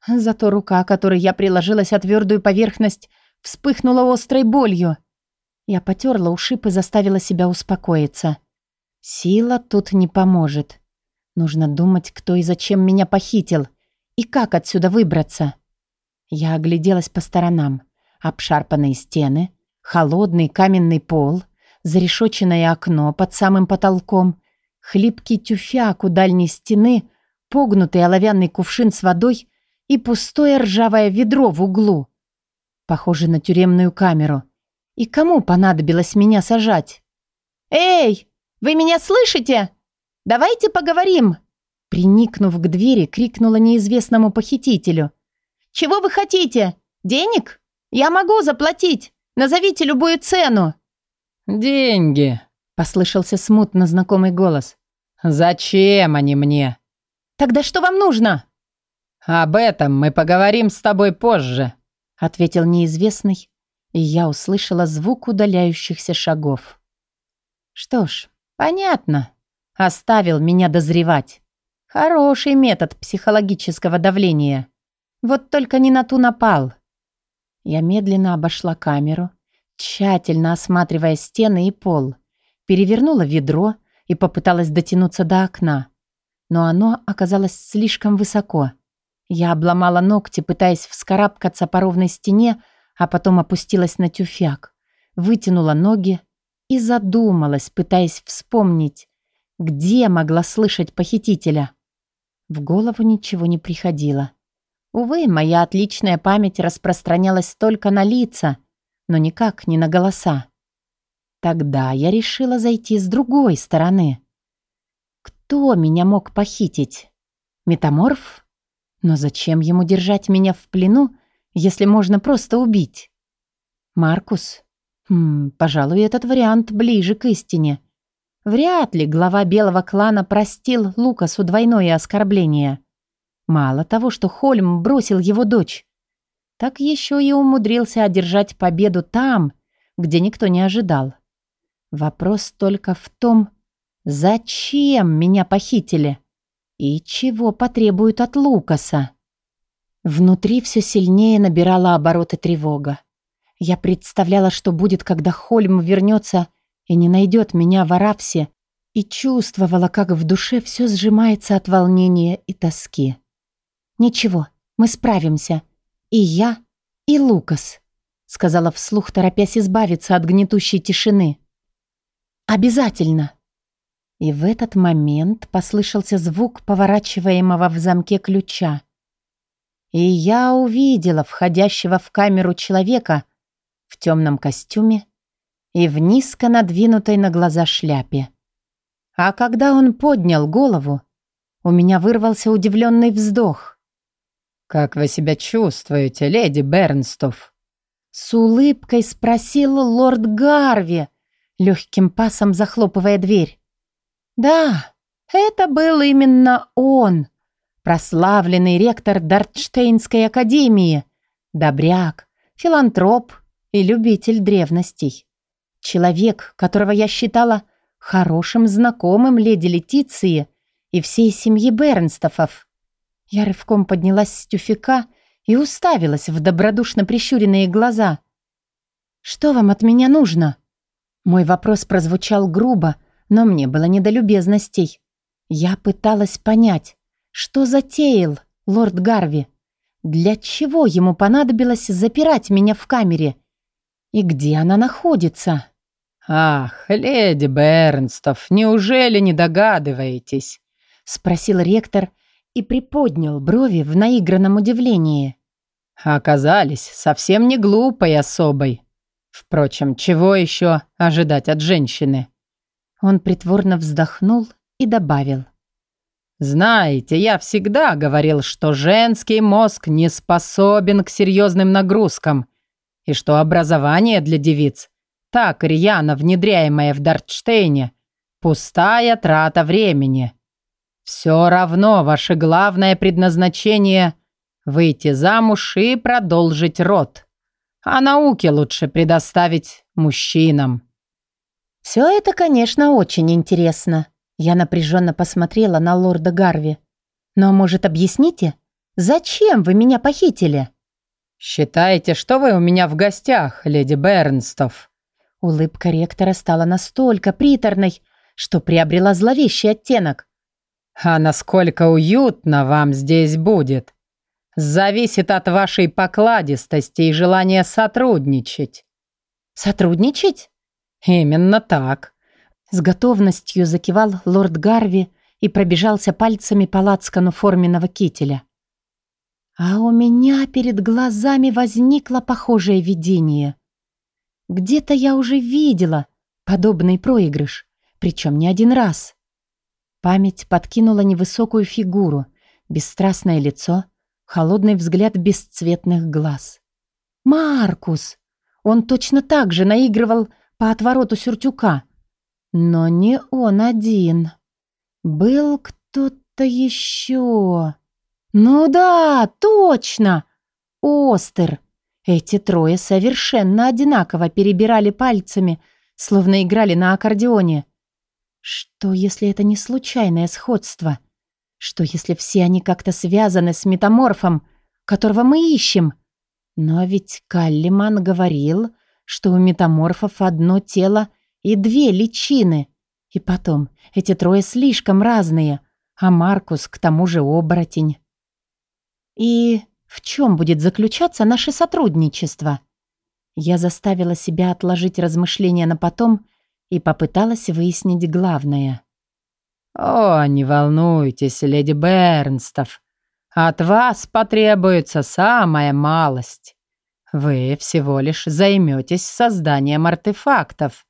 Зато рука, которой я приложилась о твердую поверхность, вспыхнула острой болью. Я потерла ушиб и заставила себя успокоиться. Сила тут не поможет. Нужно думать, кто и зачем меня похитил, и как отсюда выбраться. Я огляделась по сторонам. Обшарпанные стены, холодный каменный пол, зарешоченное окно под самым потолком, хлипкий тюфяк у дальней стены, погнутый оловянный кувшин с водой и пустое ржавое ведро в углу. Похоже на тюремную камеру. И кому понадобилось меня сажать? «Эй, вы меня слышите? Давайте поговорим!» Приникнув к двери, крикнула неизвестному похитителю. «Чего вы хотите? Денег? Я могу заплатить. Назовите любую цену». «Деньги», — послышался смутно знакомый голос. «Зачем они мне?» «Тогда что вам нужно?» «Об этом мы поговорим с тобой позже», — ответил неизвестный, и я услышала звук удаляющихся шагов. Что ж, понятно. Оставил меня дозревать. Хороший метод психологического давления. Вот только не на ту напал. Я медленно обошла камеру, тщательно осматривая стены и пол, перевернула ведро и попыталась дотянуться до окна. Но оно оказалось слишком высоко. Я обломала ногти, пытаясь вскарабкаться по ровной стене, а потом опустилась на тюфяк, вытянула ноги и задумалась, пытаясь вспомнить, где могла слышать похитителя. В голову ничего не приходило. Увы, моя отличная память распространялась только на лица, но никак не на голоса. Тогда я решила зайти с другой стороны. Кто меня мог похитить? Метаморф? Но зачем ему держать меня в плену, если можно просто убить? Маркус? Хм, пожалуй, этот вариант ближе к истине. Вряд ли глава белого клана простил Лукасу двойное оскорбление. Мало того, что Хольм бросил его дочь, так еще и умудрился одержать победу там, где никто не ожидал. Вопрос только в том, зачем меня похитили и чего потребуют от Лукаса. Внутри все сильнее набирала обороты тревога. Я представляла, что будет, когда Хольм вернется и не найдет меня в Арапсе, и чувствовала, как в душе все сжимается от волнения и тоски. «Ничего, мы справимся. И я, и Лукас», — сказала вслух, торопясь избавиться от гнетущей тишины. «Обязательно!» И в этот момент послышался звук поворачиваемого в замке ключа. И я увидела входящего в камеру человека в темном костюме и в низко надвинутой на глаза шляпе. А когда он поднял голову, у меня вырвался удивленный вздох. «Как вы себя чувствуете, леди Бернстов?» С улыбкой спросил лорд Гарви, легким пасом захлопывая дверь. «Да, это был именно он, прославленный ректор Дартштейнской академии, добряк, филантроп и любитель древностей. Человек, которого я считала хорошим знакомым леди Летиции и всей семьи Бернстофов. Я рывком поднялась с тюфяка и уставилась в добродушно прищуренные глаза. «Что вам от меня нужно?» Мой вопрос прозвучал грубо, но мне было не до любезностей. Я пыталась понять, что затеял лорд Гарви. Для чего ему понадобилось запирать меня в камере? И где она находится? «Ах, леди Бернстов, неужели не догадываетесь?» — спросил ректор и приподнял брови в наигранном удивлении. «Оказались совсем не глупой особой. Впрочем, чего еще ожидать от женщины?» Он притворно вздохнул и добавил. «Знаете, я всегда говорил, что женский мозг не способен к серьезным нагрузкам, и что образование для девиц, так рьяно внедряемое в Дартштейне, пустая трата времени. Все равно ваше главное предназначение – выйти замуж и продолжить род. А науке лучше предоставить мужчинам». «Все это, конечно, очень интересно», я напряженно посмотрела на лорда Гарви. «Но, может, объясните, зачем вы меня похитили?» «Считаете, что вы у меня в гостях, леди Бернстов?» Улыбка ректора стала настолько приторной, что приобрела зловещий оттенок. «А насколько уютно вам здесь будет, зависит от вашей покладистости и желания сотрудничать». «Сотрудничать?» «Именно так. С готовностью закивал лорд Гарви и пробежался пальцами по лацкану форменного кителя. А у меня перед глазами возникло похожее видение. Где-то я уже видела подобный проигрыш, причем не один раз. Память подкинула невысокую фигуру, бесстрастное лицо, холодный взгляд бесцветных глаз. «Маркус!» Он точно так же наигрывал по отвороту сюртюка, но не он один. Был кто-то еще. Ну да, точно! Остер. Эти трое совершенно одинаково перебирали пальцами, словно играли на аккордеоне. Что, если это не случайное сходство? Что, если все они как-то связаны с метаморфом, которого мы ищем? Но ведь Каллиман говорил, что у метаморфов одно тело — И две личины. И потом, эти трое слишком разные, а Маркус к тому же оборотень. И в чем будет заключаться наше сотрудничество? Я заставила себя отложить размышления на потом и попыталась выяснить главное. «О, не волнуйтесь, леди Бернстов. От вас потребуется самая малость. Вы всего лишь займетесь созданием артефактов.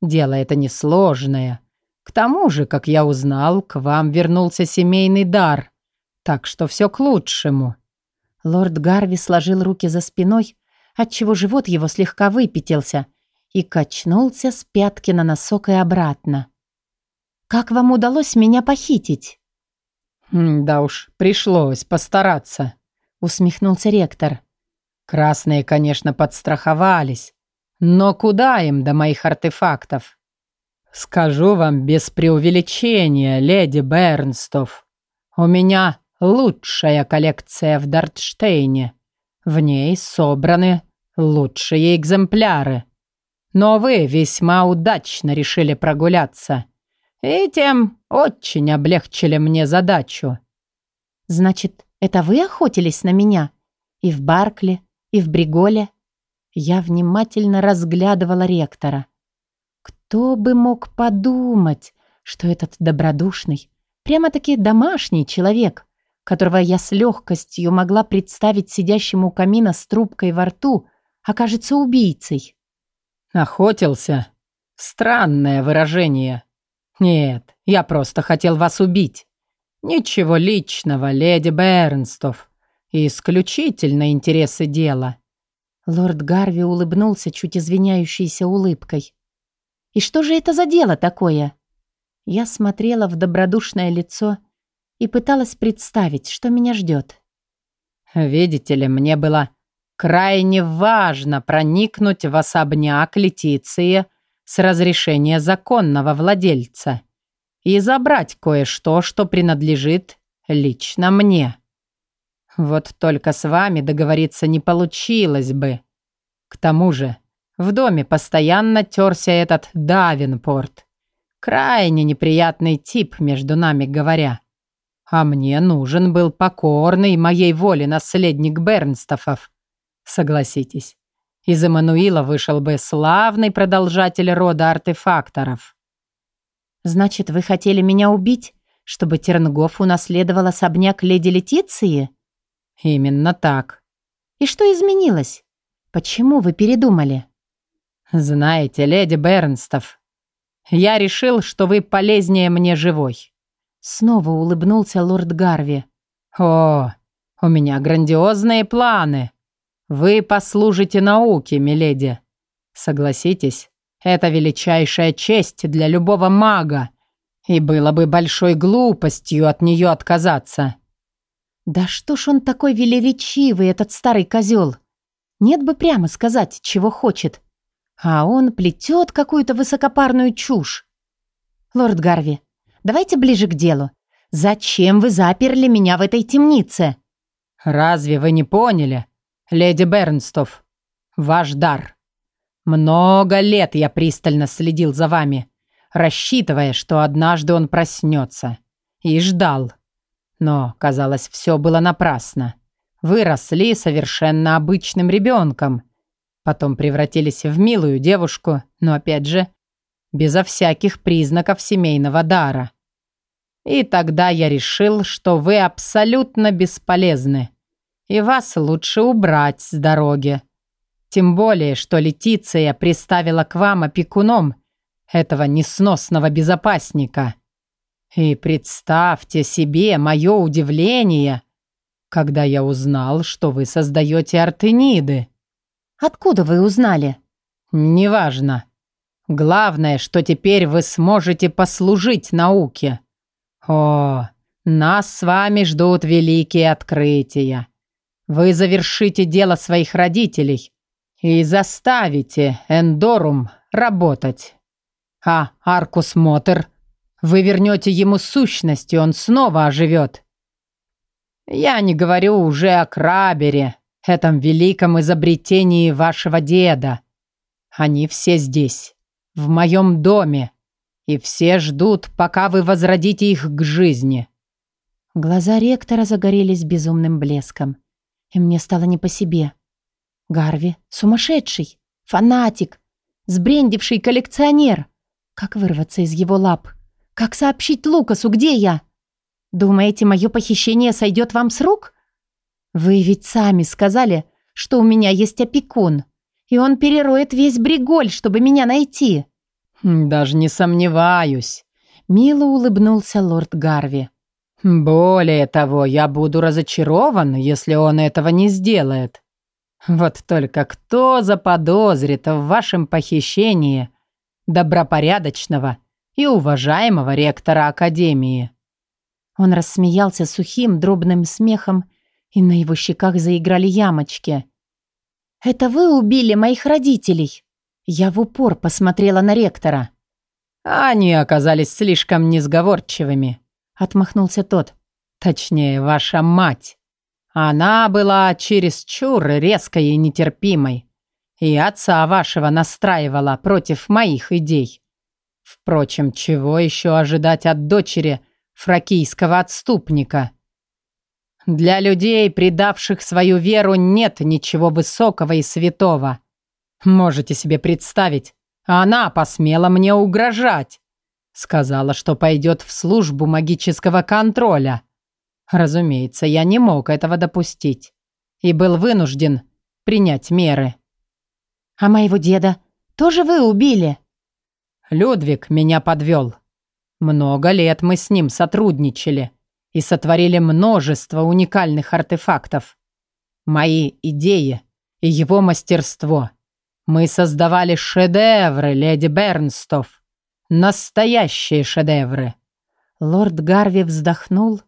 Дело это несложное. К тому же, как я узнал, к вам вернулся семейный дар. Так что все к лучшему». Лорд Гарви сложил руки за спиной, отчего живот его слегка выпятился и качнулся с пятки на носок и обратно. «Как вам удалось меня похитить?» «Да уж, пришлось постараться», — усмехнулся ректор. «Красные, конечно, подстраховались, но куда им до моих артефактов? Скажу вам без преувеличения, леди Бернстов, у меня лучшая коллекция в Дартштейне. В ней собраны лучшие экземпляры. Но вы весьма удачно решили прогуляться. И тем очень облегчили мне задачу. Значит, это вы охотились на меня? И в Баркле, и в Бриголе? Я внимательно разглядывала ректора. Кто бы мог подумать, что этот добродушный, прямо-таки домашний человек, которого я с легкостью могла представить сидящему у камина с трубкой во рту, окажется убийцей. Охотился? Странное выражение. Нет, я просто хотел вас убить. Ничего личного, леди Бернстов. Исключительно интересы дела. Лорд Гарви улыбнулся чуть извиняющейся улыбкой. «И что же это за дело такое?» Я смотрела в добродушное лицо и пыталась представить, что меня ждет. «Видите ли, мне было крайне важно проникнуть в особняк Летиции с разрешения законного владельца и забрать кое-что, что принадлежит лично мне. Вот только с вами договориться не получилось бы. К тому же в доме постоянно терся этот Давинпорт. Крайне неприятный тип, между нами говоря. А мне нужен был покорный моей воле наследник Бернстофов. Согласитесь, из Эммануила вышел бы славный продолжатель рода артефакторов. «Значит, вы хотели меня убить, чтобы Тернгоф унаследовал особняк леди Летиции?» «Именно так». «И что изменилось? Почему вы передумали?» «Знаете, леди Бернстов, я решил, что вы полезнее мне живой. Снова улыбнулся лорд Гарви. «О, у меня грандиозные планы. Вы послужите науке, миледи. Согласитесь, это величайшая честь для любого мага, и было бы большой глупостью от нее отказаться». «Да что ж он такой велеречивый, этот старый козел? Нет бы прямо сказать, чего хочет. А он плетет какую-то высокопарную чушь. Лорд Гарви, Давайте ближе к делу. Зачем вы заперли меня в этой темнице?» «Разве вы не поняли, леди Бернстов? Ваш дар. Много лет я пристально следил за вами, рассчитывая, что однажды он проснется. И ждал. Но, казалось, все было напрасно. Вы росли совершенно обычным ребенком. Потом превратились в милую девушку, но, опять же, безо всяких признаков семейного дара. И тогда я решил, что вы абсолютно бесполезны, и вас лучше убрать с дороги. Тем более, что Летиция приставила к вам опекуном этого несносного безопасника. И представьте себе мое удивление, когда я узнал, что вы создаете артениды. Откуда вы узнали? Неважно. Главное, что теперь вы сможете послужить науке. О, нас с вами ждут великие открытия. Вы завершите дело своих родителей и заставите Эндорум работать. А Аркус Мотер, вы вернете ему сущность, и он снова оживет. Я не говорю уже о Крабере, этом великом изобретении вашего деда. Они все здесь в моем доме, и все ждут, пока вы возродите их к жизни». Глаза ректора загорелись безумным блеском, и мне стало не по себе. Гарви сумасшедший, фанатик, сбрендивший коллекционер. Как вырваться из его лап? Как сообщить Лукасу, где я? Думаете, мое похищение сойдет вам с рук? Вы ведь сами сказали, что у меня есть опекун, и он перероет весь Бриголь, чтобы меня найти. Даже не сомневаюсь. Мило улыбнулся лорд Гарви. Более того, я буду разочарован, если он этого не сделает. Вот только кто заподозрит в вашем похищении добропорядочного и уважаемого ректора Академии?» Он рассмеялся сухим, дробным смехом, и на его щеках заиграли ямочки. «Это вы убили моих родителей?» Я в упор посмотрела на ректора. «Они оказались слишком несговорчивыми», — отмахнулся тот. «Точнее, ваша мать. Она была чересчур резкой и нетерпимой, и отца вашего настраивала против моих идей. Впрочем, чего еще ожидать от дочери фракийского отступника? Для людей, предавших свою веру, нет ничего высокого и святого. Можете себе представить, она посмела мне угрожать. Сказала, что пойдет в службу магического контроля. Разумеется, я не мог этого допустить и был вынужден принять меры. «А моего деда тоже вы убили?» Людвиг меня подвел. Много лет мы с ним сотрудничали и сотворили множество уникальных артефактов. Мои идеи и его мастерство. Мы создавали шедевры, леди Бернстов. Настоящие шедевры. Лорд Гарви вздохнул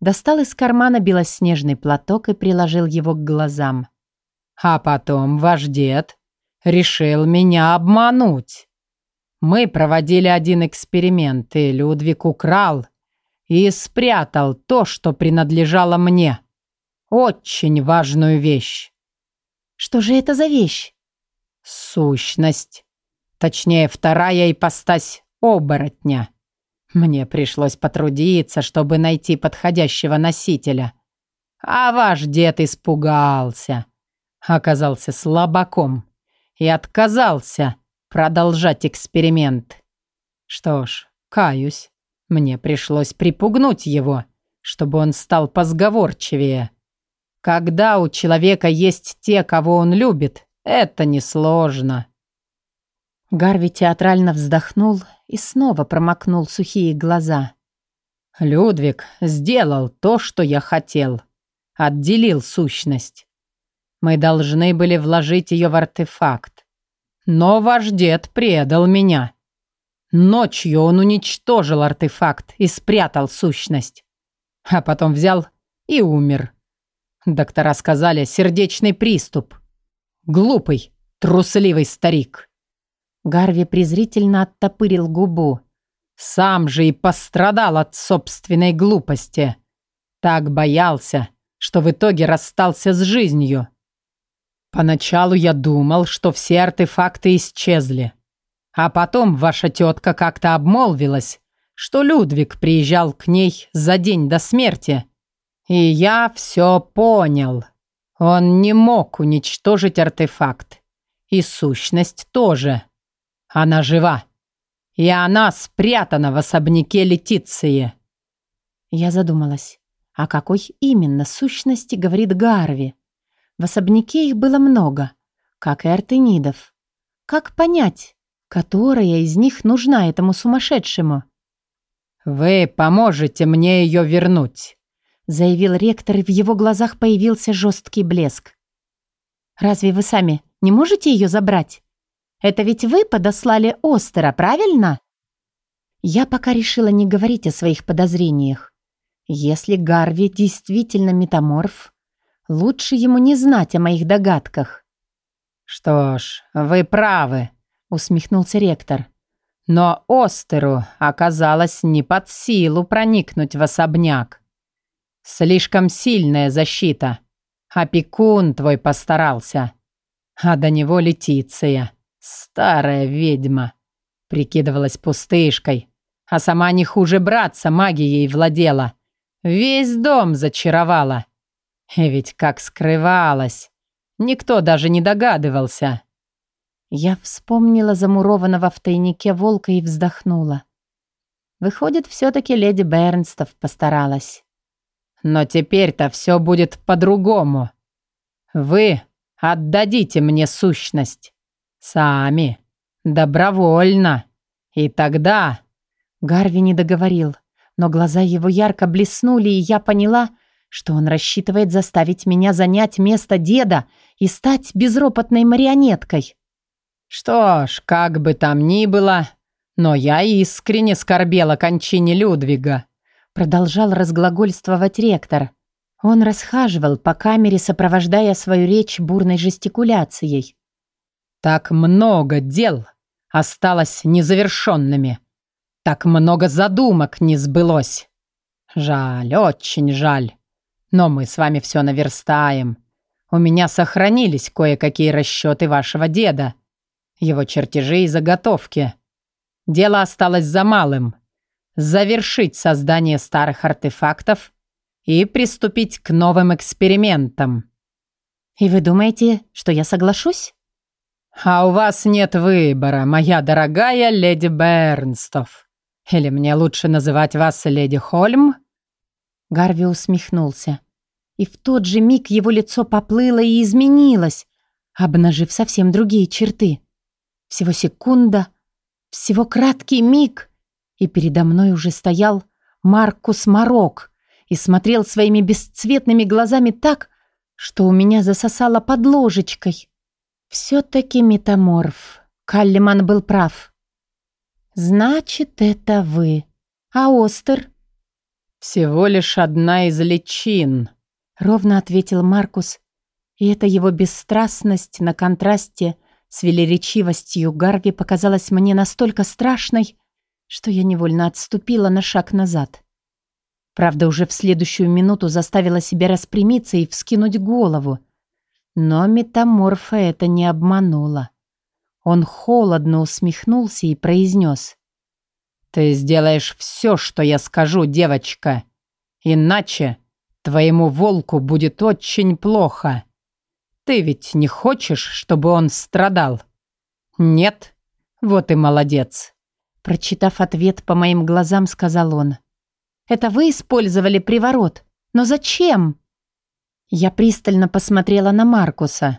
достал из кармана белоснежный платок и приложил его к глазам. «А потом ваш дед решил меня обмануть. Мы проводили один эксперимент, и Людвиг украл и спрятал то, что принадлежало мне. Очень важную вещь». «Что же это за вещь?» «Сущность. Точнее, вторая ипостась оборотня». Мне пришлось потрудиться, чтобы найти подходящего носителя. А ваш дед испугался. Оказался слабаком и отказался продолжать эксперимент. Что ж, каюсь, мне пришлось припугнуть его, чтобы он стал позговорчивее. Когда у человека есть те, кого он любит, это несложно. Гарви театрально вздохнул и снова промокнул сухие глаза. «Людвиг сделал то, что я хотел. Отделил сущность. Мы должны были вложить ее в артефакт. Но ваш дед предал меня. Ночью он уничтожил артефакт и спрятал сущность. А потом взял и умер. Доктора сказали, сердечный приступ. Глупый, трусливый старик. Гарви презрительно оттопырил губу. «Сам же и пострадал от собственной глупости. Так боялся, что в итоге расстался с жизнью. Поначалу я думал, что все артефакты исчезли. А потом ваша тетка как-то обмолвилась, что Людвиг приезжал к ней за день до смерти. И я все понял. Он не мог уничтожить артефакт. И сущность тоже. Она жива. И она спрятана в особняке Летиции. Я задумалась. О какой именно сущности говорит Гарви? В особняке их было много, как и артенидов. Как понять, которая из них нужна этому сумасшедшему? «Вы поможете мне ее вернуть», — заявил ректор, и в его глазах появился жесткий блеск. «Разве вы сами не можете ее забрать?» Это ведь вы подослали Остера, правильно?» Я пока решила не говорить о своих подозрениях. Если Гарви действительно метаморф, лучше ему не знать о моих догадках. «Что ж, вы правы», — усмехнулся ректор. «Но Остеру оказалось не под силу проникнуть в особняк. Слишком сильная защита. Опекун твой постарался. А до него Летиция. Старая ведьма. Прикидывалась пустышкой, а сама не хуже братца магией владела. Весь дом зачаровала. Ведь как скрывалась. Никто даже не догадывался. Я вспомнила замурованного в тайнике волка и вздохнула. Выходит, все-таки леди Бернстов постаралась. Но теперь-то все будет по-другому. Вы отдадите мне сущность. Сами. Добровольно. И тогда... Гарви не договорил, но глаза его ярко блеснули, и я поняла, что он рассчитывает заставить меня занять место деда и стать безропотной марионеткой. Что ж, как бы там ни было, но я искренне скорбела о кончине Людвига. Продолжал разглагольствовать ректор. Он расхаживал по камере, сопровождая свою речь бурной жестикуляцией. Так много дел осталось незавершенными. Так много задумок не сбылось. Жаль, очень жаль. Но мы с вами все наверстаем. У меня сохранились кое-какие расчеты вашего деда. Его чертежи и заготовки. Дело осталось за малым. Завершить создание старых артефактов и приступить к новым экспериментам. «И вы думаете, что я соглашусь?» «А у вас нет выбора, моя дорогая леди Бернстов. Или мне лучше называть вас леди Хольм?» Гарви усмехнулся. И в тот же миг его лицо поплыло и изменилось, обнажив совсем другие черты. Всего секунда, всего краткий миг, и передо мной уже стоял Маркус Марок и смотрел своими бесцветными глазами так, что у меня засосало под ложечкой. Все-таки метаморф. Каллиман был прав. «Значит, это вы. А Остер?» «Всего лишь одна из личин», — ровно ответил Маркус. И эта его бесстрастность на контрасте с велеречивостью Гарви показалась мне настолько страшной, что я невольно отступила на шаг назад. Правда, уже в следующую минуту заставила себя распрямиться и вскинуть голову. Но метаморфа это не обманула. Он холодно усмехнулся и произнес. «Ты сделаешь все, что я скажу, девочка. Иначе твоему волку будет очень плохо. Ты ведь не хочешь, чтобы он страдал? Нет? Вот и молодец». Прочитав ответ по моим глазам, сказал он. Это вы использовали приворот? Но зачем?» Я пристально посмотрела на Маркуса.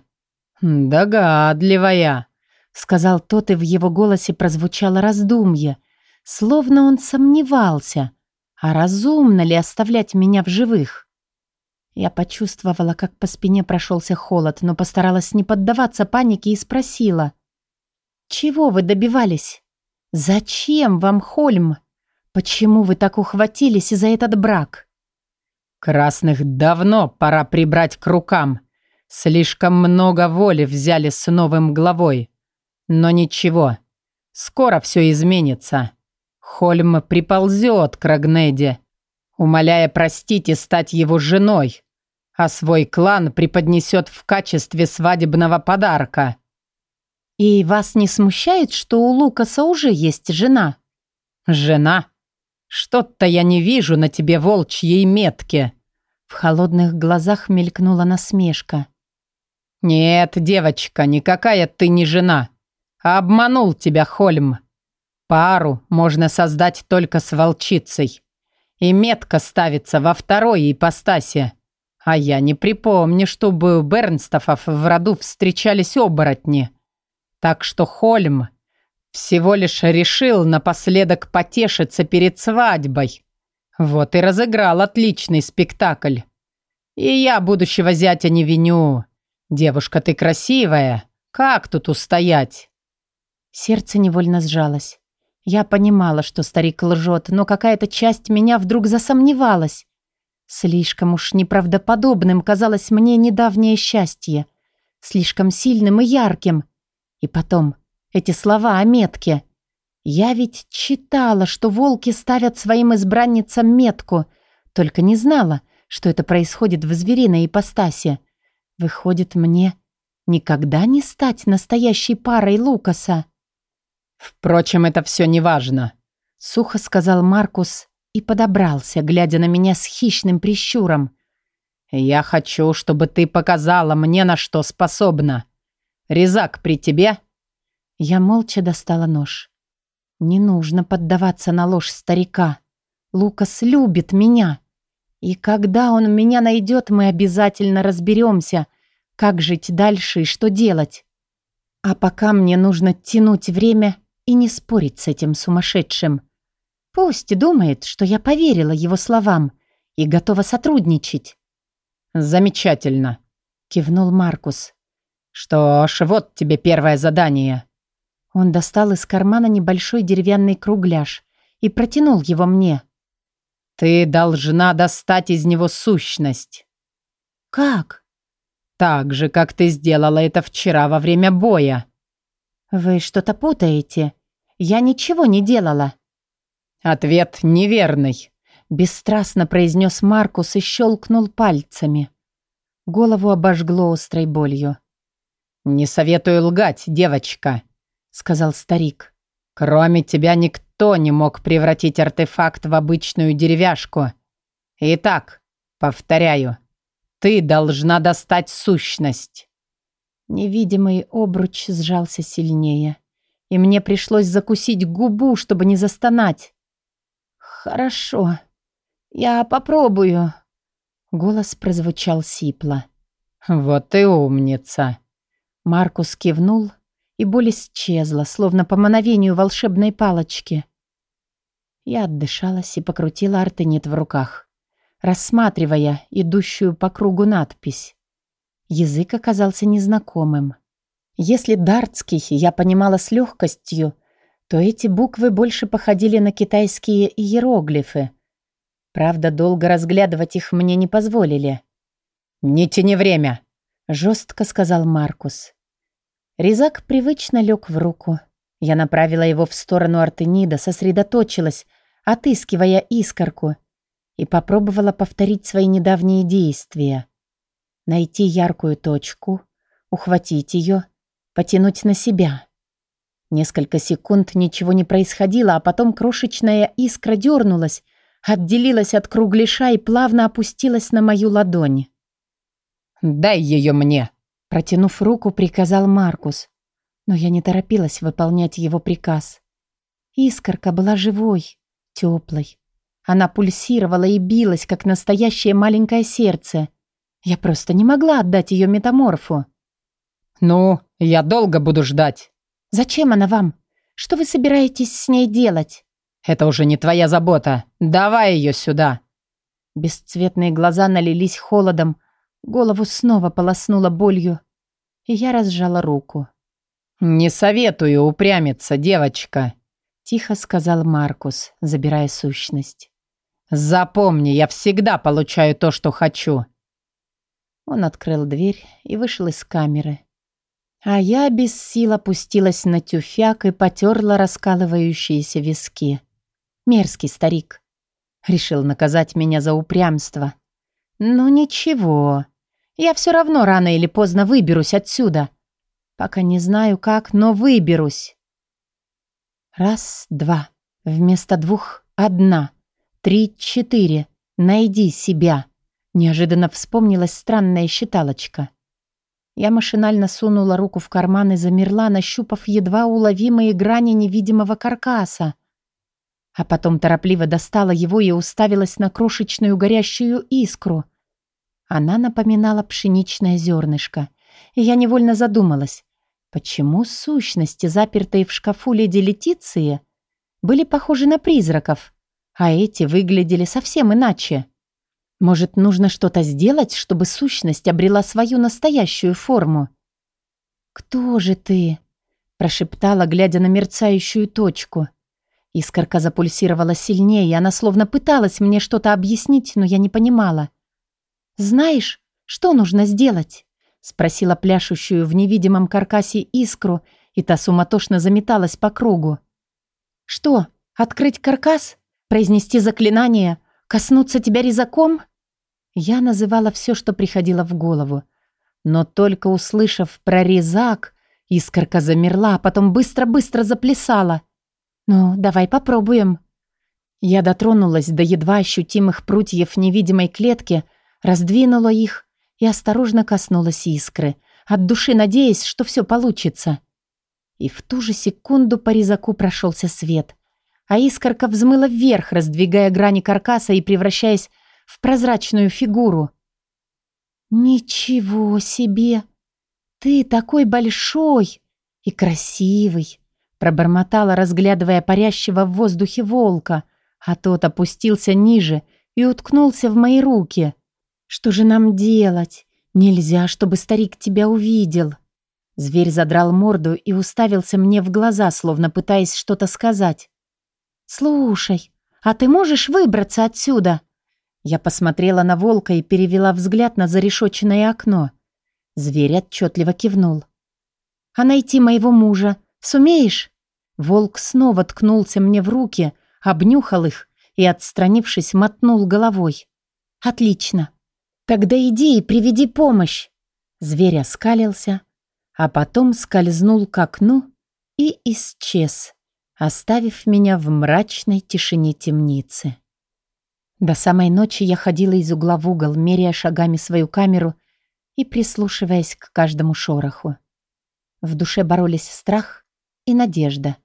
«Догадливая», — сказал тот, и в его голосе прозвучало раздумье, словно он сомневался, а разумно ли оставлять меня в живых. Я почувствовала, как по спине прошелся холод, но постаралась не поддаваться панике и спросила. «Чего вы добивались? Зачем вам Хольм?» Почему вы так ухватились за этот брак? Красных давно пора прибрать к рукам. Слишком много воли взяли с новым главой. Но ничего, скоро все изменится. Хольм приползет к Рагнеде, умоляя простить и стать его женой, а свой клан преподнесет в качестве свадебного подарка. «И вас не смущает, что у Лукаса уже есть жена?» «Жена?» «Что-то я не вижу на тебе волчьей метки». В холодных глазах мелькнула насмешка. «Нет, девочка, никакая ты не жена. Обманул тебя Хольм. Пару можно создать только с волчицей. И метка ставится во второй ипостаси. А я не припомню, чтобы у Бернстофов в роду встречались оборотни. Так что Хольм всего лишь решил напоследок потешиться перед свадьбой. Вот и разыграл отличный спектакль. И я будущего зятя не виню. Девушка, ты красивая. Как тут устоять? Сердце невольно сжалось. Я понимала, что старик лжет, но какая-то часть меня вдруг засомневалась. Слишком уж неправдоподобным казалось мне недавнее счастье. Слишком сильным и ярким. И потом, эти слова о метке. Я ведь читала, что волки ставят своим избранницам метку, только не знала, что это происходит в звериной ипостаси. Выходит, мне никогда не стать настоящей парой Лукаса. Впрочем, это все не важно. Сухо сказал Маркус и подобрался, глядя на меня с хищным прищуром. «Я хочу, чтобы ты показала мне, на что способна. Резак при тебе?» Я молча достала нож. Не нужно поддаваться на ложь старика. Лукас любит меня. И когда он меня найдет, мы обязательно разберемся, как жить дальше и что делать. А пока мне нужно тянуть время и не спорить с этим сумасшедшим. Пусть думает, что я поверила его словам и готова сотрудничать. «Замечательно», — кивнул Маркус. «Что ж, вот тебе первое задание». Он достал из кармана небольшой деревянный кругляш и протянул его мне. «Ты должна достать из него сущность». «Как?» «Так же, как ты сделала это вчера во время боя». «Вы что-то путаете. Я ничего не делала». «Ответ неверный», — бесстрастно произнес Маркус и щелкнул пальцами. Голову обожгло острой болью. «Не советую лгать, девочка», — сказал старик. «Кроме тебя никто не мог превратить артефакт в обычную деревяшку. Итак, повторяю, ты должна достать сущность». Невидимый обруч сжался сильнее, и мне пришлось закусить губу, чтобы не застонать. «Хорошо, я попробую». Голос прозвучал сипло. «Вот и умница!» Маркус кивнул, и боль исчезла, словно по мановению волшебной палочки. Я отдышалась и покрутила артенит в руках, рассматривая идущую по кругу надпись. Язык оказался незнакомым. Если дартский я понимала с легкостью, то эти буквы больше походили на китайские иероглифы. Правда, долго разглядывать их мне не позволили. «Не тяни время!» — жестко сказал Маркус. Резак привычно лег в руку. Я направила его в сторону Артенида, сосредоточилась, отыскивая искорку, и попробовала повторить свои недавние действия. Найти яркую точку, ухватить ее, потянуть на себя. Несколько секунд ничего не происходило, а потом крошечная искра дернулась, отделилась от кругляша и плавно опустилась на мою ладонь. «Дай ее мне!» Протянув руку, приказал Маркус. Но я не торопилась выполнять его приказ. Искорка была живой, теплой. Она пульсировала и билась, как настоящее маленькое сердце. Я просто не могла отдать ее метаморфу. «Ну, я долго буду ждать», «Зачем она вам? Что вы собираетесь с ней делать?» «Это уже не твоя забота. Давай ее сюда!» Бесцветные глаза налились холодом, голову снова полоснула болью, и я разжала руку. «Не советую упрямиться, девочка», — тихо сказал Маркус, забирая сущность. «Запомни, я всегда получаю то, что хочу». Он открыл дверь и вышел из камеры. А я без сил опустилась на тюфяк и потерла раскалывающиеся виски. Мерзкий старик. Решил наказать меня за упрямство. Но ничего. Я все равно рано или поздно выберусь отсюда. Пока не знаю как, но выберусь. Раз, два. Вместо двух — одна. Три, четыре. Найди себя. Неожиданно вспомнилась странная считалочка. Я машинально сунула руку в карман и замерла, нащупав едва уловимые грани невидимого каркаса. А потом торопливо достала его и уставилась на крошечную горящую искру. Она напоминала пшеничное зернышко. И я невольно задумалась, почему сущности, запертые в шкафу леди Летиции, были похожи на призраков, а эти выглядели совсем иначе. Может, нужно что-то сделать, чтобы сущность обрела свою настоящую форму? «Кто же ты?» – прошептала, глядя на мерцающую точку. Искорка запульсировала сильнее, и она словно пыталась мне что-то объяснить, но я не понимала. «Знаешь, что нужно сделать?» – спросила пляшущую в невидимом каркасе искру, и та суматошно заметалась по кругу. «Что, открыть каркас? Произнести заклинание?» Коснуться тебя резаком? Я называла все, что приходило в голову. Но только услышав про резак, Искорка замерла, а потом быстро-быстро заплясала. «Ну, давай попробуем». Я дотронулась до едва ощутимых прутьев невидимой клетки, раздвинула их и осторожно коснулась искры, от души надеясь, что все получится. И в ту же секунду по резаку прошелся свет, а искорка взмыла вверх, раздвигая грани каркаса и превращаясь в прозрачную фигуру. «Ничего себе! Ты такой большой и красивый!» пробормотала, разглядывая парящего в воздухе волка, а тот опустился ниже и уткнулся в мои руки. «Что же нам делать? Нельзя, чтобы старик тебя увидел!» Зверь задрал морду и уставился мне в глаза, словно пытаясь что-то сказать. «Слушай, а ты можешь выбраться отсюда?» Я посмотрела на волка и перевела взгляд на зарешоченное окно. Зверь отчетливо кивнул. «А найти моего мужа сумеешь?» Волк снова ткнулся мне в руки, обнюхал их и, отстранившись, мотнул головой. «Отлично. Тогда иди и приведи помощь». Зверь оскалился, а потом скользнул к окну и исчез, оставив меня в мрачной тишине темницы. До самой ночи я ходила из угла в угол, меряя шагами свою камеру и прислушиваясь к каждому шороху. В душе боролись страх и надежда.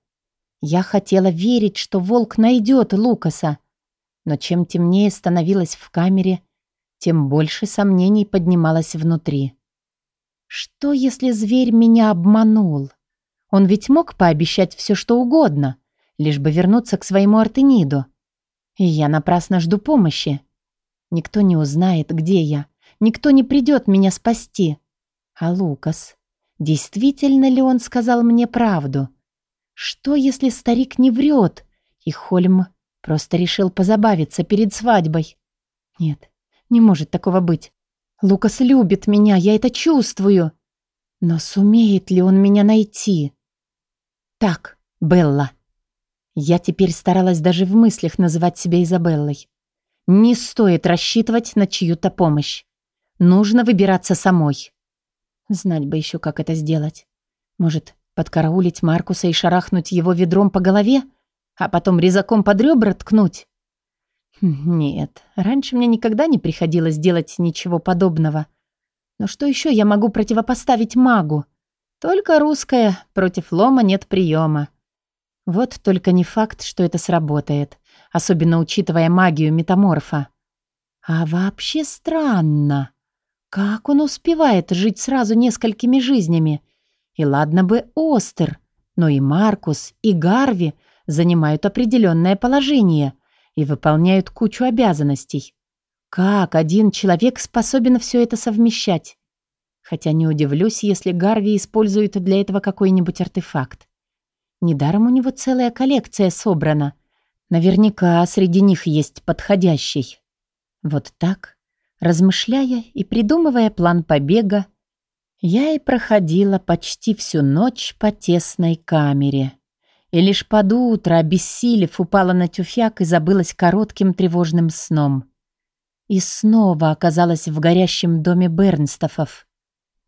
Я хотела верить, что волк найдет Лукаса, но чем темнее становилось в камере, тем больше сомнений поднималось внутри. Что, если зверь меня обманул? Он ведь мог пообещать все, что угодно, лишь бы вернуться к своему Артениду. И я напрасно жду помощи. Никто не узнает, где я. Никто не придет меня спасти. А Лукас? Действительно ли он сказал мне правду? Что, если старик не врет, и Хольм просто решил позабавиться перед свадьбой? Нет, не может такого быть. Лукас любит меня, я это чувствую. Но сумеет ли он меня найти? Так, Белла, я теперь старалась даже в мыслях называть себя Изабеллой. Не стоит рассчитывать на чью-то помощь. Нужно выбираться самой. Знать бы еще, как это сделать. Может, подкараулить Маркуса и шарахнуть его ведром по голове, а потом резаком под ребра ткнуть? Нет, раньше мне никогда не приходилось делать ничего подобного. Но что еще я могу противопоставить магу? Только русская, против лома нет приема. Вот только не факт, что это сработает, особенно учитывая магию метаморфа. А вообще странно. Как он успевает жить сразу несколькими жизнями? И ладно бы Остер, но и Маркус, и Гарви занимают определенное положение и выполняют кучу обязанностей. Как один человек способен все это совмещать? Хотя не удивлюсь, если Гарви использует для этого какой-нибудь артефакт. Недаром у него целая коллекция собрана. Наверняка среди них есть подходящий. Вот так, размышляя и придумывая план побега, я и проходила почти всю ночь по тесной камере. И лишь под утро, обессилев, упала на тюфяк и забылась коротким тревожным сном. И снова оказалась в горящем доме Бернстофов.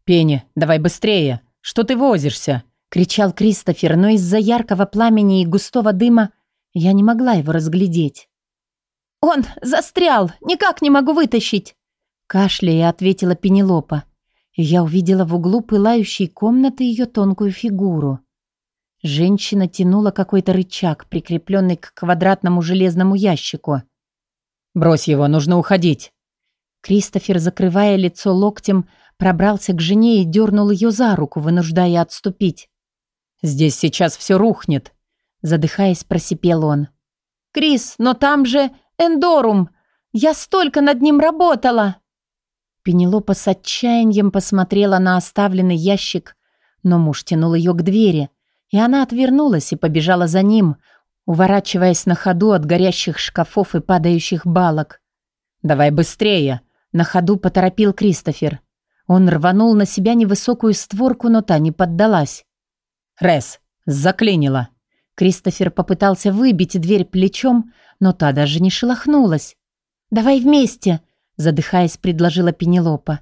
«Пенни, давай быстрее! Что ты возишься?» Кричал Кристофер, но из-за яркого пламени и густого дыма я не могла его разглядеть. «Он застрял! Никак не могу вытащить!» Кашляя, ответила Пенелопа. я увидела в углу пылающей комнаты ее тонкую фигуру. Женщина тянула какой-то рычаг, прикрепленный к квадратному железному ящику. «Брось его, нужно уходить!» Кристофер, закрывая лицо локтем, пробрался к жене и дернул ее за руку, вынуждая отступить. Здесь сейчас все рухнет», — задыхаясь, просипел он. «Крис, но там же Эндорум! Я столько над ним работала!» Пенелопа с отчаянием посмотрела на оставленный ящик, но муж тянул ее к двери, и она отвернулась и побежала за ним, уворачиваясь на ходу от горящих шкафов и падающих балок. «Давай быстрее!» — на ходу поторопил Кристофер. Он рванул на себя невысокую створку, но та не поддалась. «Рес, заклинило!» Кристофер попытался выбить дверь плечом, но та даже не шелохнулась. «Давай вместе!» – задыхаясь, предложила Пенелопа.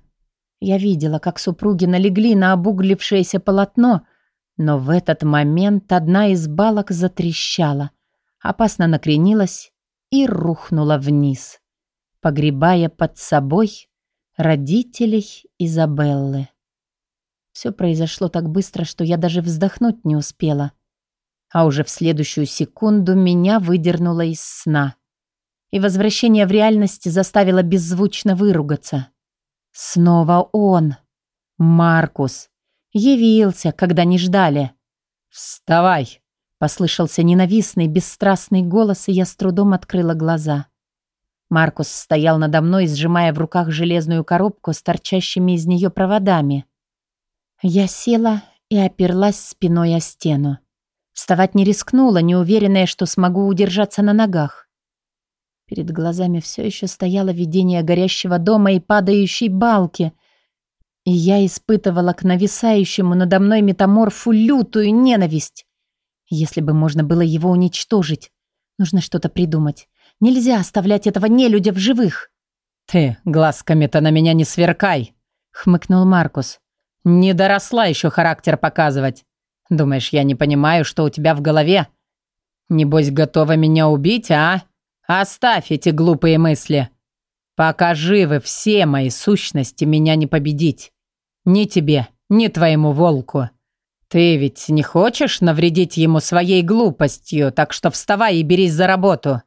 Я видела, как супруги налегли на обуглившееся полотно, Но в этот момент одна из балок затрещала, опасно накренилась и рухнула вниз, погребая под собой родителей Изабеллы. Все произошло так быстро, что я даже вздохнуть не успела. А уже в следующую секунду меня выдернуло из сна. И возвращение в реальность заставило беззвучно выругаться. Снова он, Маркус, явился, когда не ждали. «Вставай!» — послышался ненавистный, бесстрастный голос, и я с трудом открыла глаза. Маркус стоял надо мной, сжимая в руках железную коробку с торчащими из нее проводами. Я села и оперлась спиной о стену. Вставать не рискнула, неуверенная, что смогу удержаться на ногах. Перед глазами все еще стояло видение горящего дома и падающей балки, и я испытывала к нависающему надо мной метаморфу лютую ненависть. Если бы можно было его уничтожить, нужно что-то придумать. Нельзя оставлять этого нелюдя в живых. «Ты глазками-то на меня не сверкай!» — хмыкнул Маркус. Не доросла еще характер показывать. Думаешь, я не понимаю, что у тебя в голове? Небось, готова меня убить, а? Оставь эти глупые мысли. Пока живы все мои сущности, меня не победить. Ни тебе, ни твоему волку. Ты ведь не хочешь навредить ему своей глупостью, так что вставай и берись за работу.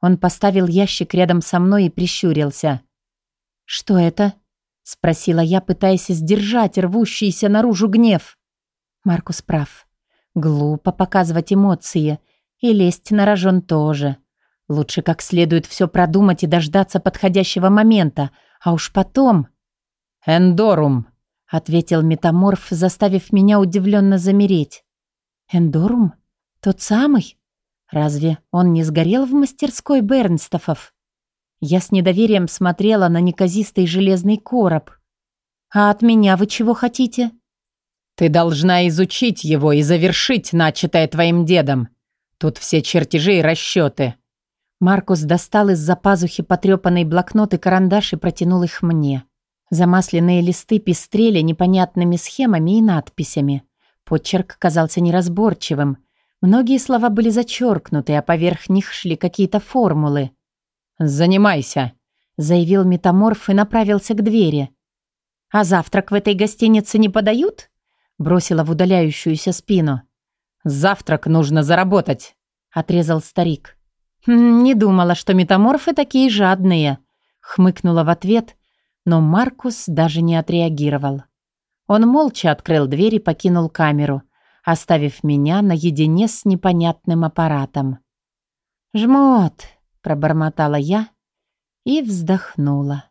Он поставил ящик рядом со мной и прищурился. «Что это?» Спросила я, пытаясь сдержать рвущийся наружу гнев. Маркус прав. Глупо показывать эмоции. И лезть на рожон тоже. Лучше как следует все продумать и дождаться подходящего момента. А уж потом... «Эндорум», — ответил метаморф, заставив меня удивленно замереть. «Эндорум? Тот самый? Разве он не сгорел в мастерской Бернстофов?» Я с недоверием смотрела на неказистый железный короб. «А от меня вы чего хотите?» «Ты должна изучить его и завершить начатое твоим дедом. Тут все чертежи и расчеты». Маркус достал из-за пазухи потрепанный блокнот и карандаш и протянул их мне. Замасленные листы пестрели непонятными схемами и надписями. Подчерк казался неразборчивым. Многие слова были зачеркнуты, а поверх них шли какие-то формулы. «Занимайся», — заявил метаморф и направился к двери. «А завтрак в этой гостинице не подают?» — бросила в удаляющуюся спину. «Завтрак нужно заработать», — отрезал старик. «Хм, «Не думала, что метаморфы такие жадные», — хмыкнула в ответ, но Маркус даже не отреагировал. Он молча открыл дверь и покинул камеру, оставив меня наедине с непонятным аппаратом. «Жмот», Пробормотала я и вздохнула.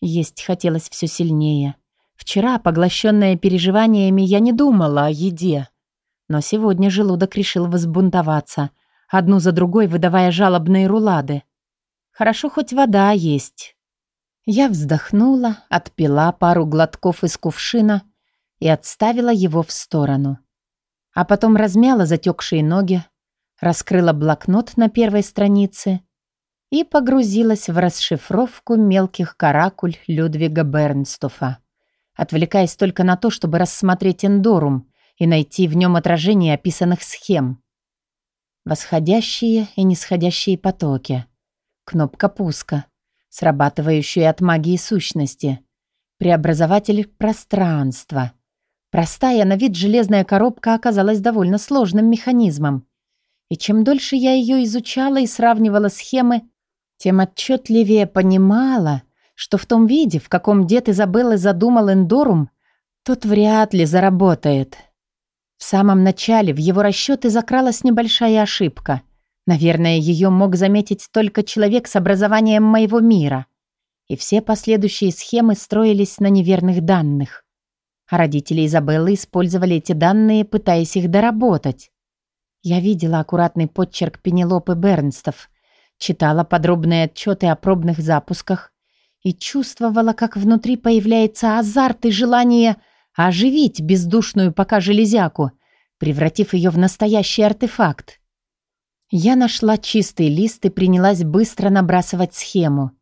Есть хотелось все сильнее. Вчера, поглощенная переживаниями, я не думала о еде. Но сегодня желудок решил возбунтоваться, одну за другой выдавая жалобные рулады. Хорошо хоть вода есть. Я вздохнула, отпила пару глотков из кувшина и отставила его в сторону. А потом размяла затекшие ноги, раскрыла блокнот на первой странице и погрузилась в расшифровку мелких каракуль Людвига Бернстофа, отвлекаясь только на то, чтобы рассмотреть эндорум и найти в нем отражение описанных схем. Восходящие и нисходящие потоки. Кнопка пуска, срабатывающая от магии сущности. Преобразователь пространства. Простая на вид железная коробка оказалась довольно сложным механизмом. И чем дольше я ее изучала и сравнивала схемы, тем отчетливее понимала, что в том виде, в каком дед Изабеллы задумал Эндорум, тот вряд ли заработает. В самом начале в его расчеты закралась небольшая ошибка. Наверное, ее мог заметить только человек с образованием моего мира. И все последующие схемы строились на неверных данных. А родители Изабеллы использовали эти данные, пытаясь их доработать. Я видела аккуратный подчерк Пенелопы Бернстов, читала подробные отчеты о пробных запусках и чувствовала, как внутри появляется азарт и желание оживить бездушную пока железяку, превратив ее в настоящий артефакт. Я нашла чистый лист и принялась быстро набрасывать схему.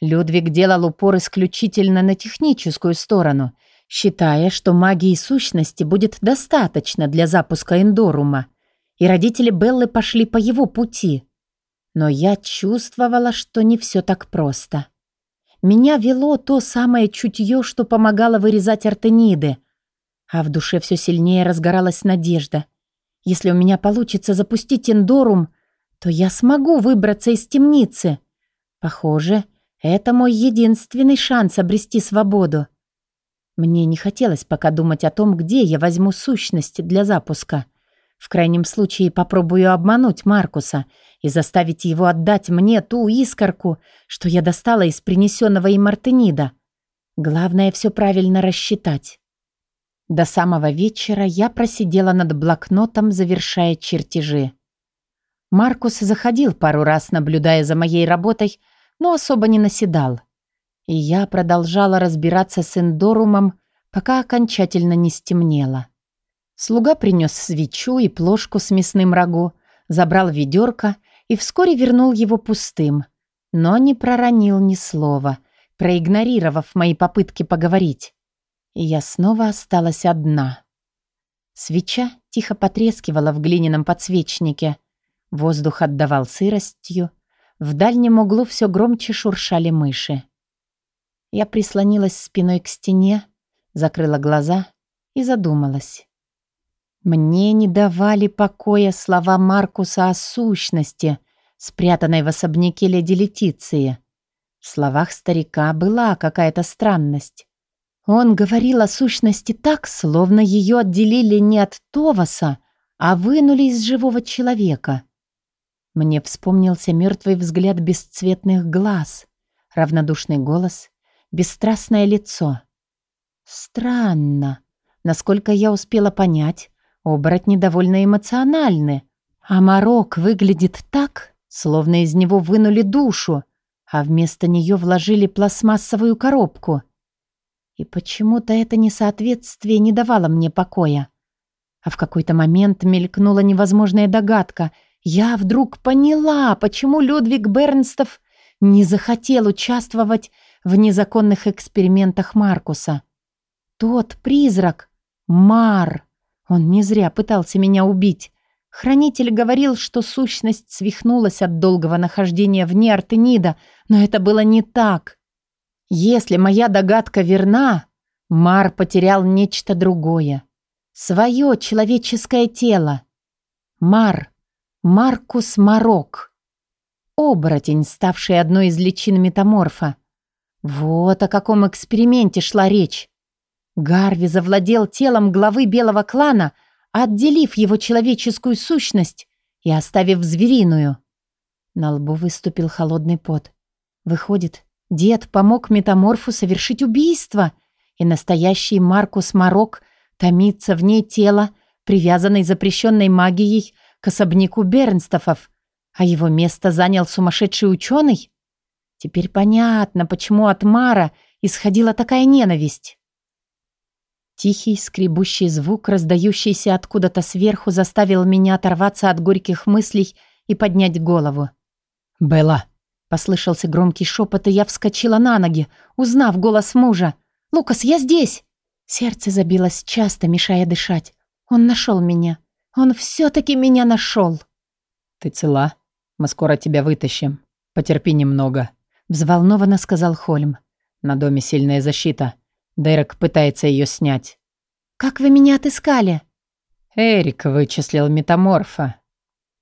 Людвиг делал упор исключительно на техническую сторону считая, что магии сущности будет достаточно для запуска эндорума, и родители Беллы пошли по его пути. Но я чувствовала, что не все так просто. Меня вело то самое чутье, что помогало вырезать артениды, а в душе все сильнее разгоралась надежда. Если у меня получится запустить эндорум, то я смогу выбраться из темницы. Похоже, это мой единственный шанс обрести свободу. Мне не хотелось пока думать о том, где я возьму сущность для запуска. В крайнем случае попробую обмануть Маркуса и заставить его отдать мне ту искорку, что я достала из принесенного им артенида. Главное все правильно рассчитать. До самого вечера я просидела над блокнотом, завершая чертежи. Маркус заходил пару раз, наблюдая за моей работой, но особо не наседал. И я продолжала разбираться с эндорумом, пока окончательно не стемнело. Слуга принес свечу и плошку с мясным рагу, забрал ведерко и вскоре вернул его пустым, но не проронил ни слова, проигнорировав мои попытки поговорить. И я снова осталась одна. Свеча тихо потрескивала в глиняном подсвечнике. Воздух отдавал сыростью. В дальнем углу все громче шуршали мыши. Я прислонилась спиной к стене, закрыла глаза и задумалась. Мне не давали покоя слова Маркуса о сущности, спрятанной в особняке леди Летиции. В словах старика была какая-то странность. Он говорил о сущности так, словно ее отделили не от Товаса, а вынули из живого человека. Мне вспомнился мертвый взгляд бесцветных глаз, равнодушный голос, бесстрастное лицо. Странно. Насколько я успела понять, Оборотни довольно эмоциональны, а Марок выглядит так, словно из него вынули душу, а вместо нее вложили пластмассовую коробку. И почему-то это несоответствие не давало мне покоя. А в какой-то момент мелькнула невозможная догадка. Я вдруг поняла, почему Людвиг Бернстов не захотел участвовать в незаконных экспериментах Маркуса. Тот призрак, Мар, он не зря пытался меня убить. Хранитель говорил, что сущность свихнулась от долгого нахождения вне Артенида, но это было не так. Если моя догадка верна, Мар потерял нечто другое. Свое человеческое тело. Мар. Маркус Марок. Оборотень, ставший одной из личин метаморфа. Вот о каком эксперименте шла речь. Гарви завладел телом главы белого клана, отделив его человеческую сущность и оставив звериную. На лбу выступил холодный пот. Выходит, дед помог метаморфу совершить убийство, и настоящий Маркус Марок томится вне тела, привязанной запрещенной магией к особняку Бернстофов, а его место занял сумасшедший ученый? Теперь понятно, почему от Мара исходила такая ненависть. Тихий, скребущий звук, раздающийся откуда-то сверху, заставил меня оторваться от горьких мыслей и поднять голову. «Белла!» — послышался громкий шепот, и я вскочила на ноги, узнав голос мужа. «Лукас, я здесь!» Сердце забилось часто, мешая дышать. Он нашел меня. Он все-таки меня нашел. «Ты цела? Мы скоро тебя вытащим. Потерпи немного», — взволнованно сказал Хольм. «На доме сильная защита. Дерек пытается ее снять. «Как вы меня отыскали?» Эрик вычислил метаморфа.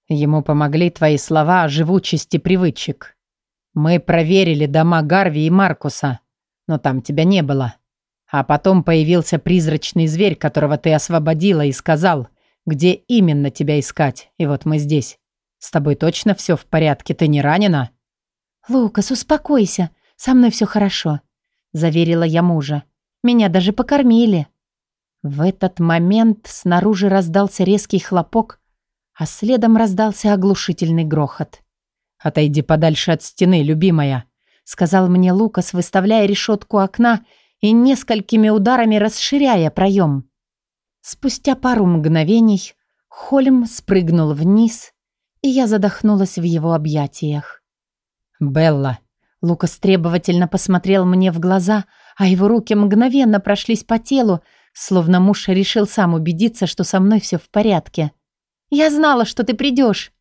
Ему помогли твои слова о живучести привычек. Мы проверили дома Гарви и Маркуса, но там тебя не было. А потом появился призрачный зверь, которого ты освободила и сказал, где именно тебя искать. И вот мы здесь. С тобой точно все в порядке? Ты не ранена?» «Лукас, успокойся. Со мной все хорошо», — заверила я мужа. Меня даже покормили. В этот момент снаружи раздался резкий хлопок, а следом раздался оглушительный грохот. «Отойди подальше от стены, любимая», — сказал мне Лукас, выставляя решетку окна и несколькими ударами расширяя проем. Спустя пару мгновений Хольм спрыгнул вниз, и я задохнулась в его объятиях. «Белла!» Лукас требовательно посмотрел мне в глаза, а его руки мгновенно прошлись по телу, словно муж решил сам убедиться, что со мной все в порядке. «Я знала, что ты придешь!»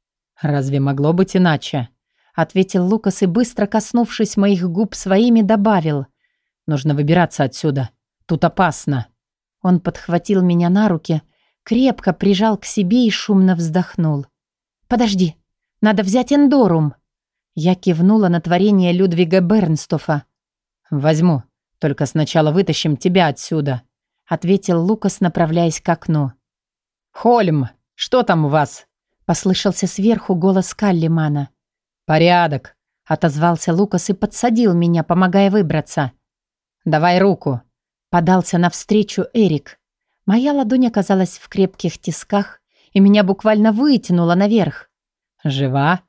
«Разве могло быть иначе?» ответил Лукас и, быстро коснувшись моих губ своими, добавил. «Нужно выбираться отсюда. Тут опасно». Он подхватил меня на руки, крепко прижал к себе и шумно вздохнул. «Подожди, надо взять эндорум». Я кивнула на творение Людвига Бернстофа. «Возьму, только сначала вытащим тебя отсюда», ответил Лукас, направляясь к окну. «Хольм, что там у вас?» послышался сверху голос Каллимана. «Порядок», — отозвался Лукас и подсадил меня, помогая выбраться. «Давай руку», — подался навстречу Эрик. Моя ладонь оказалась в крепких тисках, и меня буквально вытянуло наверх. «Жива?»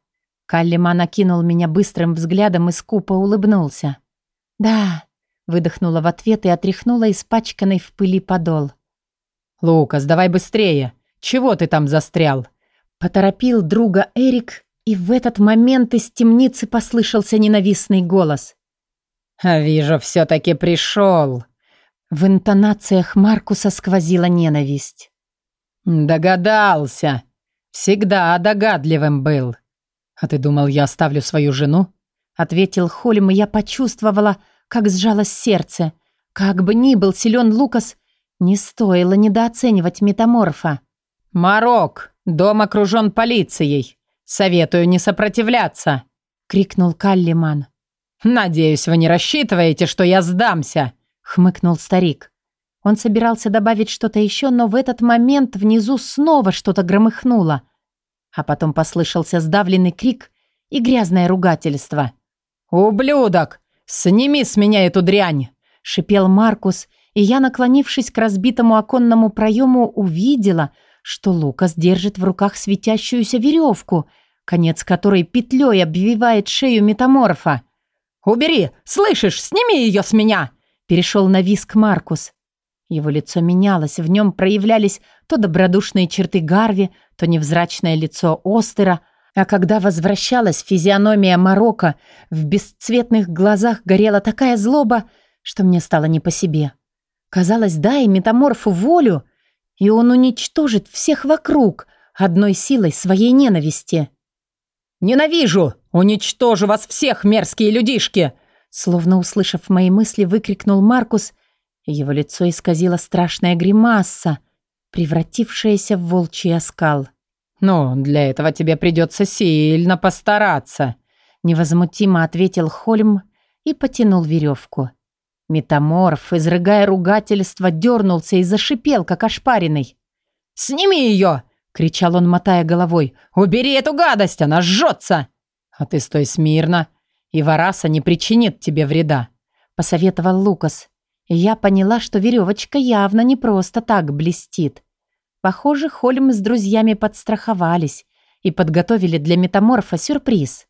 Каллима накинул меня быстрым взглядом и скупо улыбнулся. «Да», — выдохнула в ответ и отряхнула испачканный в пыли подол. «Лукас, давай быстрее! Чего ты там застрял?» Поторопил друга Эрик, и в этот момент из темницы послышался ненавистный голос. «Вижу, все-таки пришел!» В интонациях Маркуса сквозила ненависть. «Догадался! Всегда догадливым был!» «А ты думал, я оставлю свою жену?» Ответил Холм, и я почувствовала, как сжалось сердце. Как бы ни был силен Лукас, не стоило недооценивать метаморфа. «Марок, дом окружен полицией. «Советую не сопротивляться!» — крикнул Каллиман. «Надеюсь, вы не рассчитываете, что я сдамся!» — хмыкнул старик. Он собирался добавить что-то еще, но в этот момент внизу снова что-то громыхнуло. А потом послышался сдавленный крик и грязное ругательство. «Ублюдок! Сними с меня эту дрянь!» — шипел Маркус, и я, наклонившись к разбитому оконному проему, увидела — что Лукас держит в руках светящуюся веревку, конец которой петлей обвивает шею метаморфа. «Убери! Слышишь? Сними ее с меня!» Перешел на виск Маркус. Его лицо менялось, в нем проявлялись то добродушные черты Гарви, то невзрачное лицо Остера, а когда возвращалась физиономия Марокко, в бесцветных глазах горела такая злоба, что мне стало не по себе. Казалось, дай метаморфу волю, и он уничтожит всех вокруг одной силой своей ненависти. «Ненавижу! Уничтожу вас всех, мерзкие людишки!» Словно услышав мои мысли, выкрикнул Маркус, его лицо исказило страшная гримаса, превратившаяся в волчий оскал. «Ну, для этого тебе придется сильно постараться», невозмутимо ответил Хольм и потянул веревку. Метаморф, изрыгая ругательство, дернулся и зашипел, как ошпаренный. «Сними ее!» — кричал он, мотая головой. «Убери эту гадость, она жжется!» «А ты стой смирно, и Вараса не причинит тебе вреда», — посоветовал Лукас. Я поняла, что веревочка явно не просто так блестит. Похоже, Холм с друзьями подстраховались и подготовили для метаморфа сюрприз.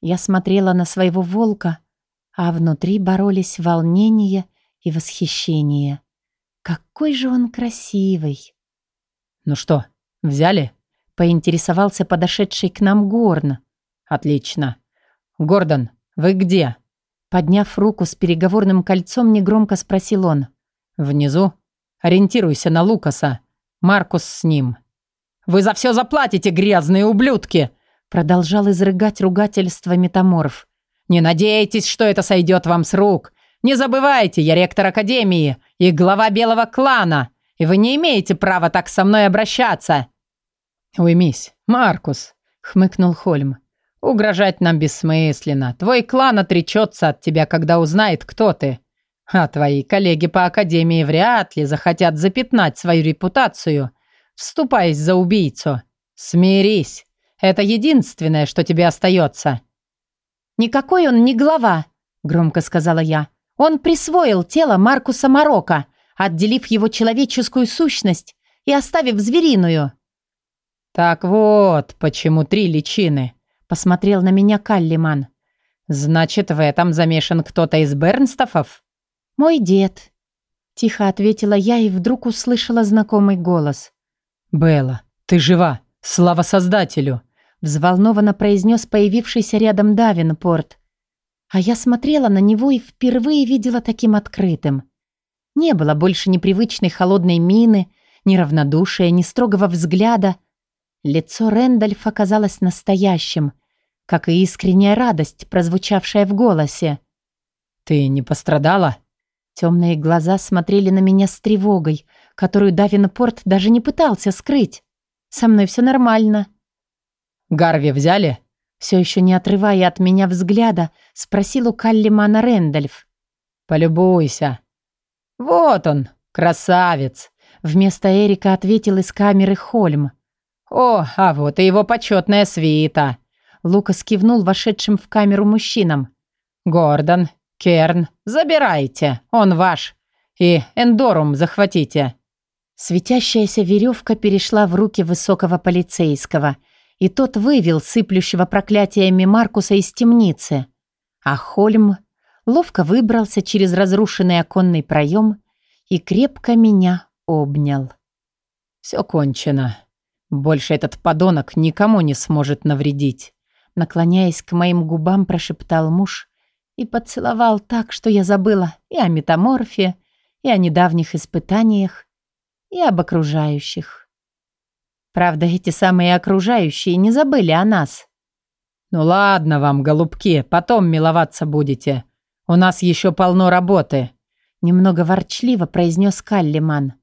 Я смотрела на своего волка — а внутри боролись волнение и восхищение. Какой же он красивый! «Ну что, взяли?» — поинтересовался подошедший к нам Горн. «Отлично. Гордон, вы где?» Подняв руку с переговорным кольцом, негромко спросил он. «Внизу? Ориентируйся на Лукаса. Маркус с ним». «Вы за все заплатите, грязные ублюдки!» Продолжал изрыгать ругательство метаморф. Не надейтесь, что это сойдет вам с рук. Не забывайте, я ректор Академии и глава Белого клана, и вы не имеете права так со мной обращаться». «Уймись, Маркус», — хмыкнул Хольм. «Угрожать нам бессмысленно. Твой клан отречется от тебя, когда узнает, кто ты. А твои коллеги по Академии вряд ли захотят запятнать свою репутацию, вступаясь за убийцу. Смирись. Это единственное, что тебе остается». «Никакой он не глава», — громко сказала я. «Он присвоил тело Маркуса Марокко, отделив его человеческую сущность и оставив звериную». «Так вот, почему три личины», — посмотрел на меня Каллиман. «Значит, в этом замешан кто-то из Бернстофов?» «Мой дед», — тихо ответила я и вдруг услышала знакомый голос. «Белла, ты жива! Слава Создателю!» взволнованно произнес появившийся рядом Давинпорт. А я смотрела на него и впервые видела таким открытым. Не было больше непривычной холодной мины, ни равнодушия, ни строгого взгляда. Лицо Рэндальфа казалось настоящим, как и искренняя радость, прозвучавшая в голосе. «Ты не пострадала?» Темные глаза смотрели на меня с тревогой, которую Давинпорт даже не пытался скрыть. «Со мной все нормально». «Гарви взяли?» Все еще не отрывая от меня взгляда, спросил у Каллимана Рэндальф. «Полюбуйся». «Вот он, красавец!» Вместо Эрика ответил из камеры Хольм. «О, а вот и его почетная свита!» Лукас кивнул вошедшим в камеру мужчинам. «Гордон, Керн, забирайте, он ваш. И Эндорум захватите». Светящаяся веревка перешла в руки высокого полицейского, и тот вывел сыплющего проклятиями Маркуса из темницы. А Хольм ловко выбрался через разрушенный оконный проем и крепко меня обнял. «Все кончено. Больше этот подонок никому не сможет навредить», наклоняясь к моим губам, прошептал муж и поцеловал так, что я забыла и о метаморфе, и о недавних испытаниях, и об окружающих. Правда, эти самые окружающие не забыли о нас. «Ну ладно вам, голубки, потом миловаться будете. У нас еще полно работы», — немного ворчливо произнес Каллиман.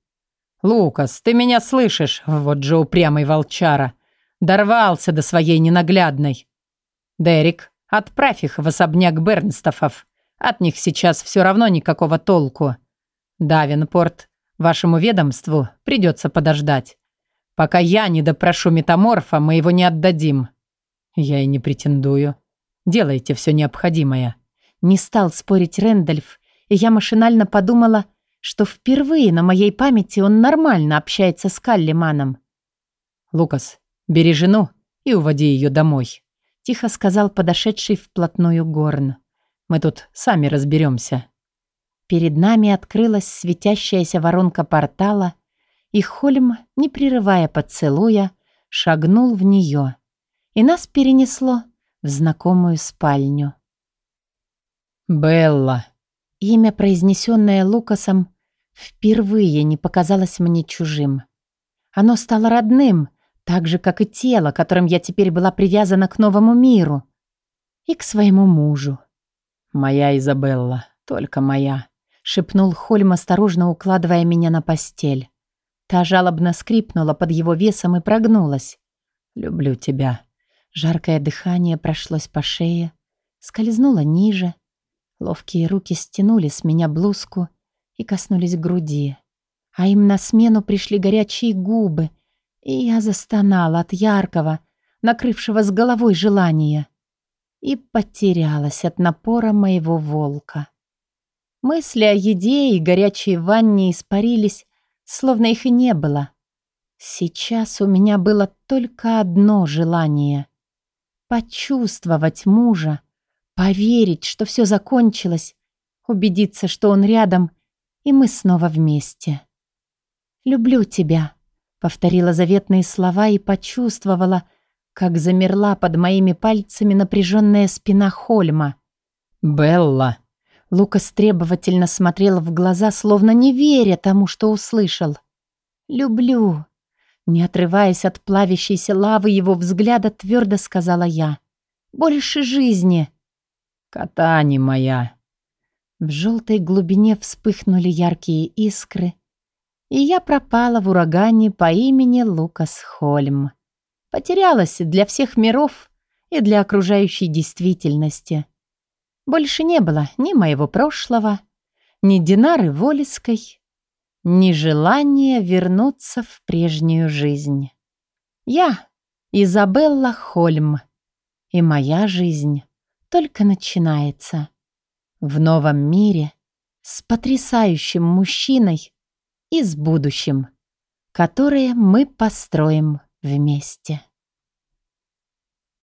«Лукас, ты меня слышишь? Вот же упрямый волчара. Дорвался до своей ненаглядной. Дерек, Отправь их в особняк Бернстофов. От них сейчас все равно никакого толку. Давинпорт, вашему ведомству придется подождать. Пока я не допрошу метаморфа, мы его не отдадим. Я и не претендую. Делайте все необходимое. Не стал спорить Рэндальф, и я машинально подумала, что впервые на моей памяти он нормально общается с Каллиманом. Лукас, бери жену и уводи ее домой тихо сказал подошедший вплотную Горн. «Мы тут сами разберемся». Перед нами открылась светящаяся воронка портала, и Хольм, не прерывая поцелуя, шагнул в нее, и нас перенесло в знакомую спальню. «Белла!» Имя, произнесенное Лукасом, впервые не показалось мне чужим. Оно стало родным, так же, как и тело, которым я теперь была привязана к новому миру. И к своему мужу. «Моя Изабелла, только моя», — шепнул Хольм, осторожно укладывая меня на постель. Та жалобно скрипнула под его весом и прогнулась. «Люблю тебя». Жаркое дыхание прошлось по шее, скользнуло ниже. Ловкие руки стянули с меня блузку и коснулись груди. А им на смену пришли горячие губы, и я застонала от яркого, накрывшего с головой желания, и потерялась от напора моего волка. Мысли о еде и горячей ванне испарились, словно их и не было. Сейчас у меня было только одно желание — почувствовать мужа, поверить, что все закончилось, убедиться, что он рядом, и мы снова вместе. «Люблю тебя», Повторила заветные слова и почувствовала, как замерла под моими пальцами напряженная спина Хольма. «Белла!» Лукас требовательно смотрел в глаза, словно не веря тому, что услышал. «Люблю!» Не отрываясь от плавящейся лавы его взгляда, твердо сказала я. «Больше жизни!» «Катани моя!» В желтой глубине вспыхнули яркие искры, и я пропала в урагане по имени Лукас Хольм. Потерялась для всех миров и для окружающей действительности. Больше не было ни моего прошлого, ни Динары Волиской, ни желания вернуться в прежнюю жизнь. Я Изабелла Хольм, и моя жизнь только начинается. В новом мире с потрясающим мужчиной, и с будущим, которое мы построим вместе.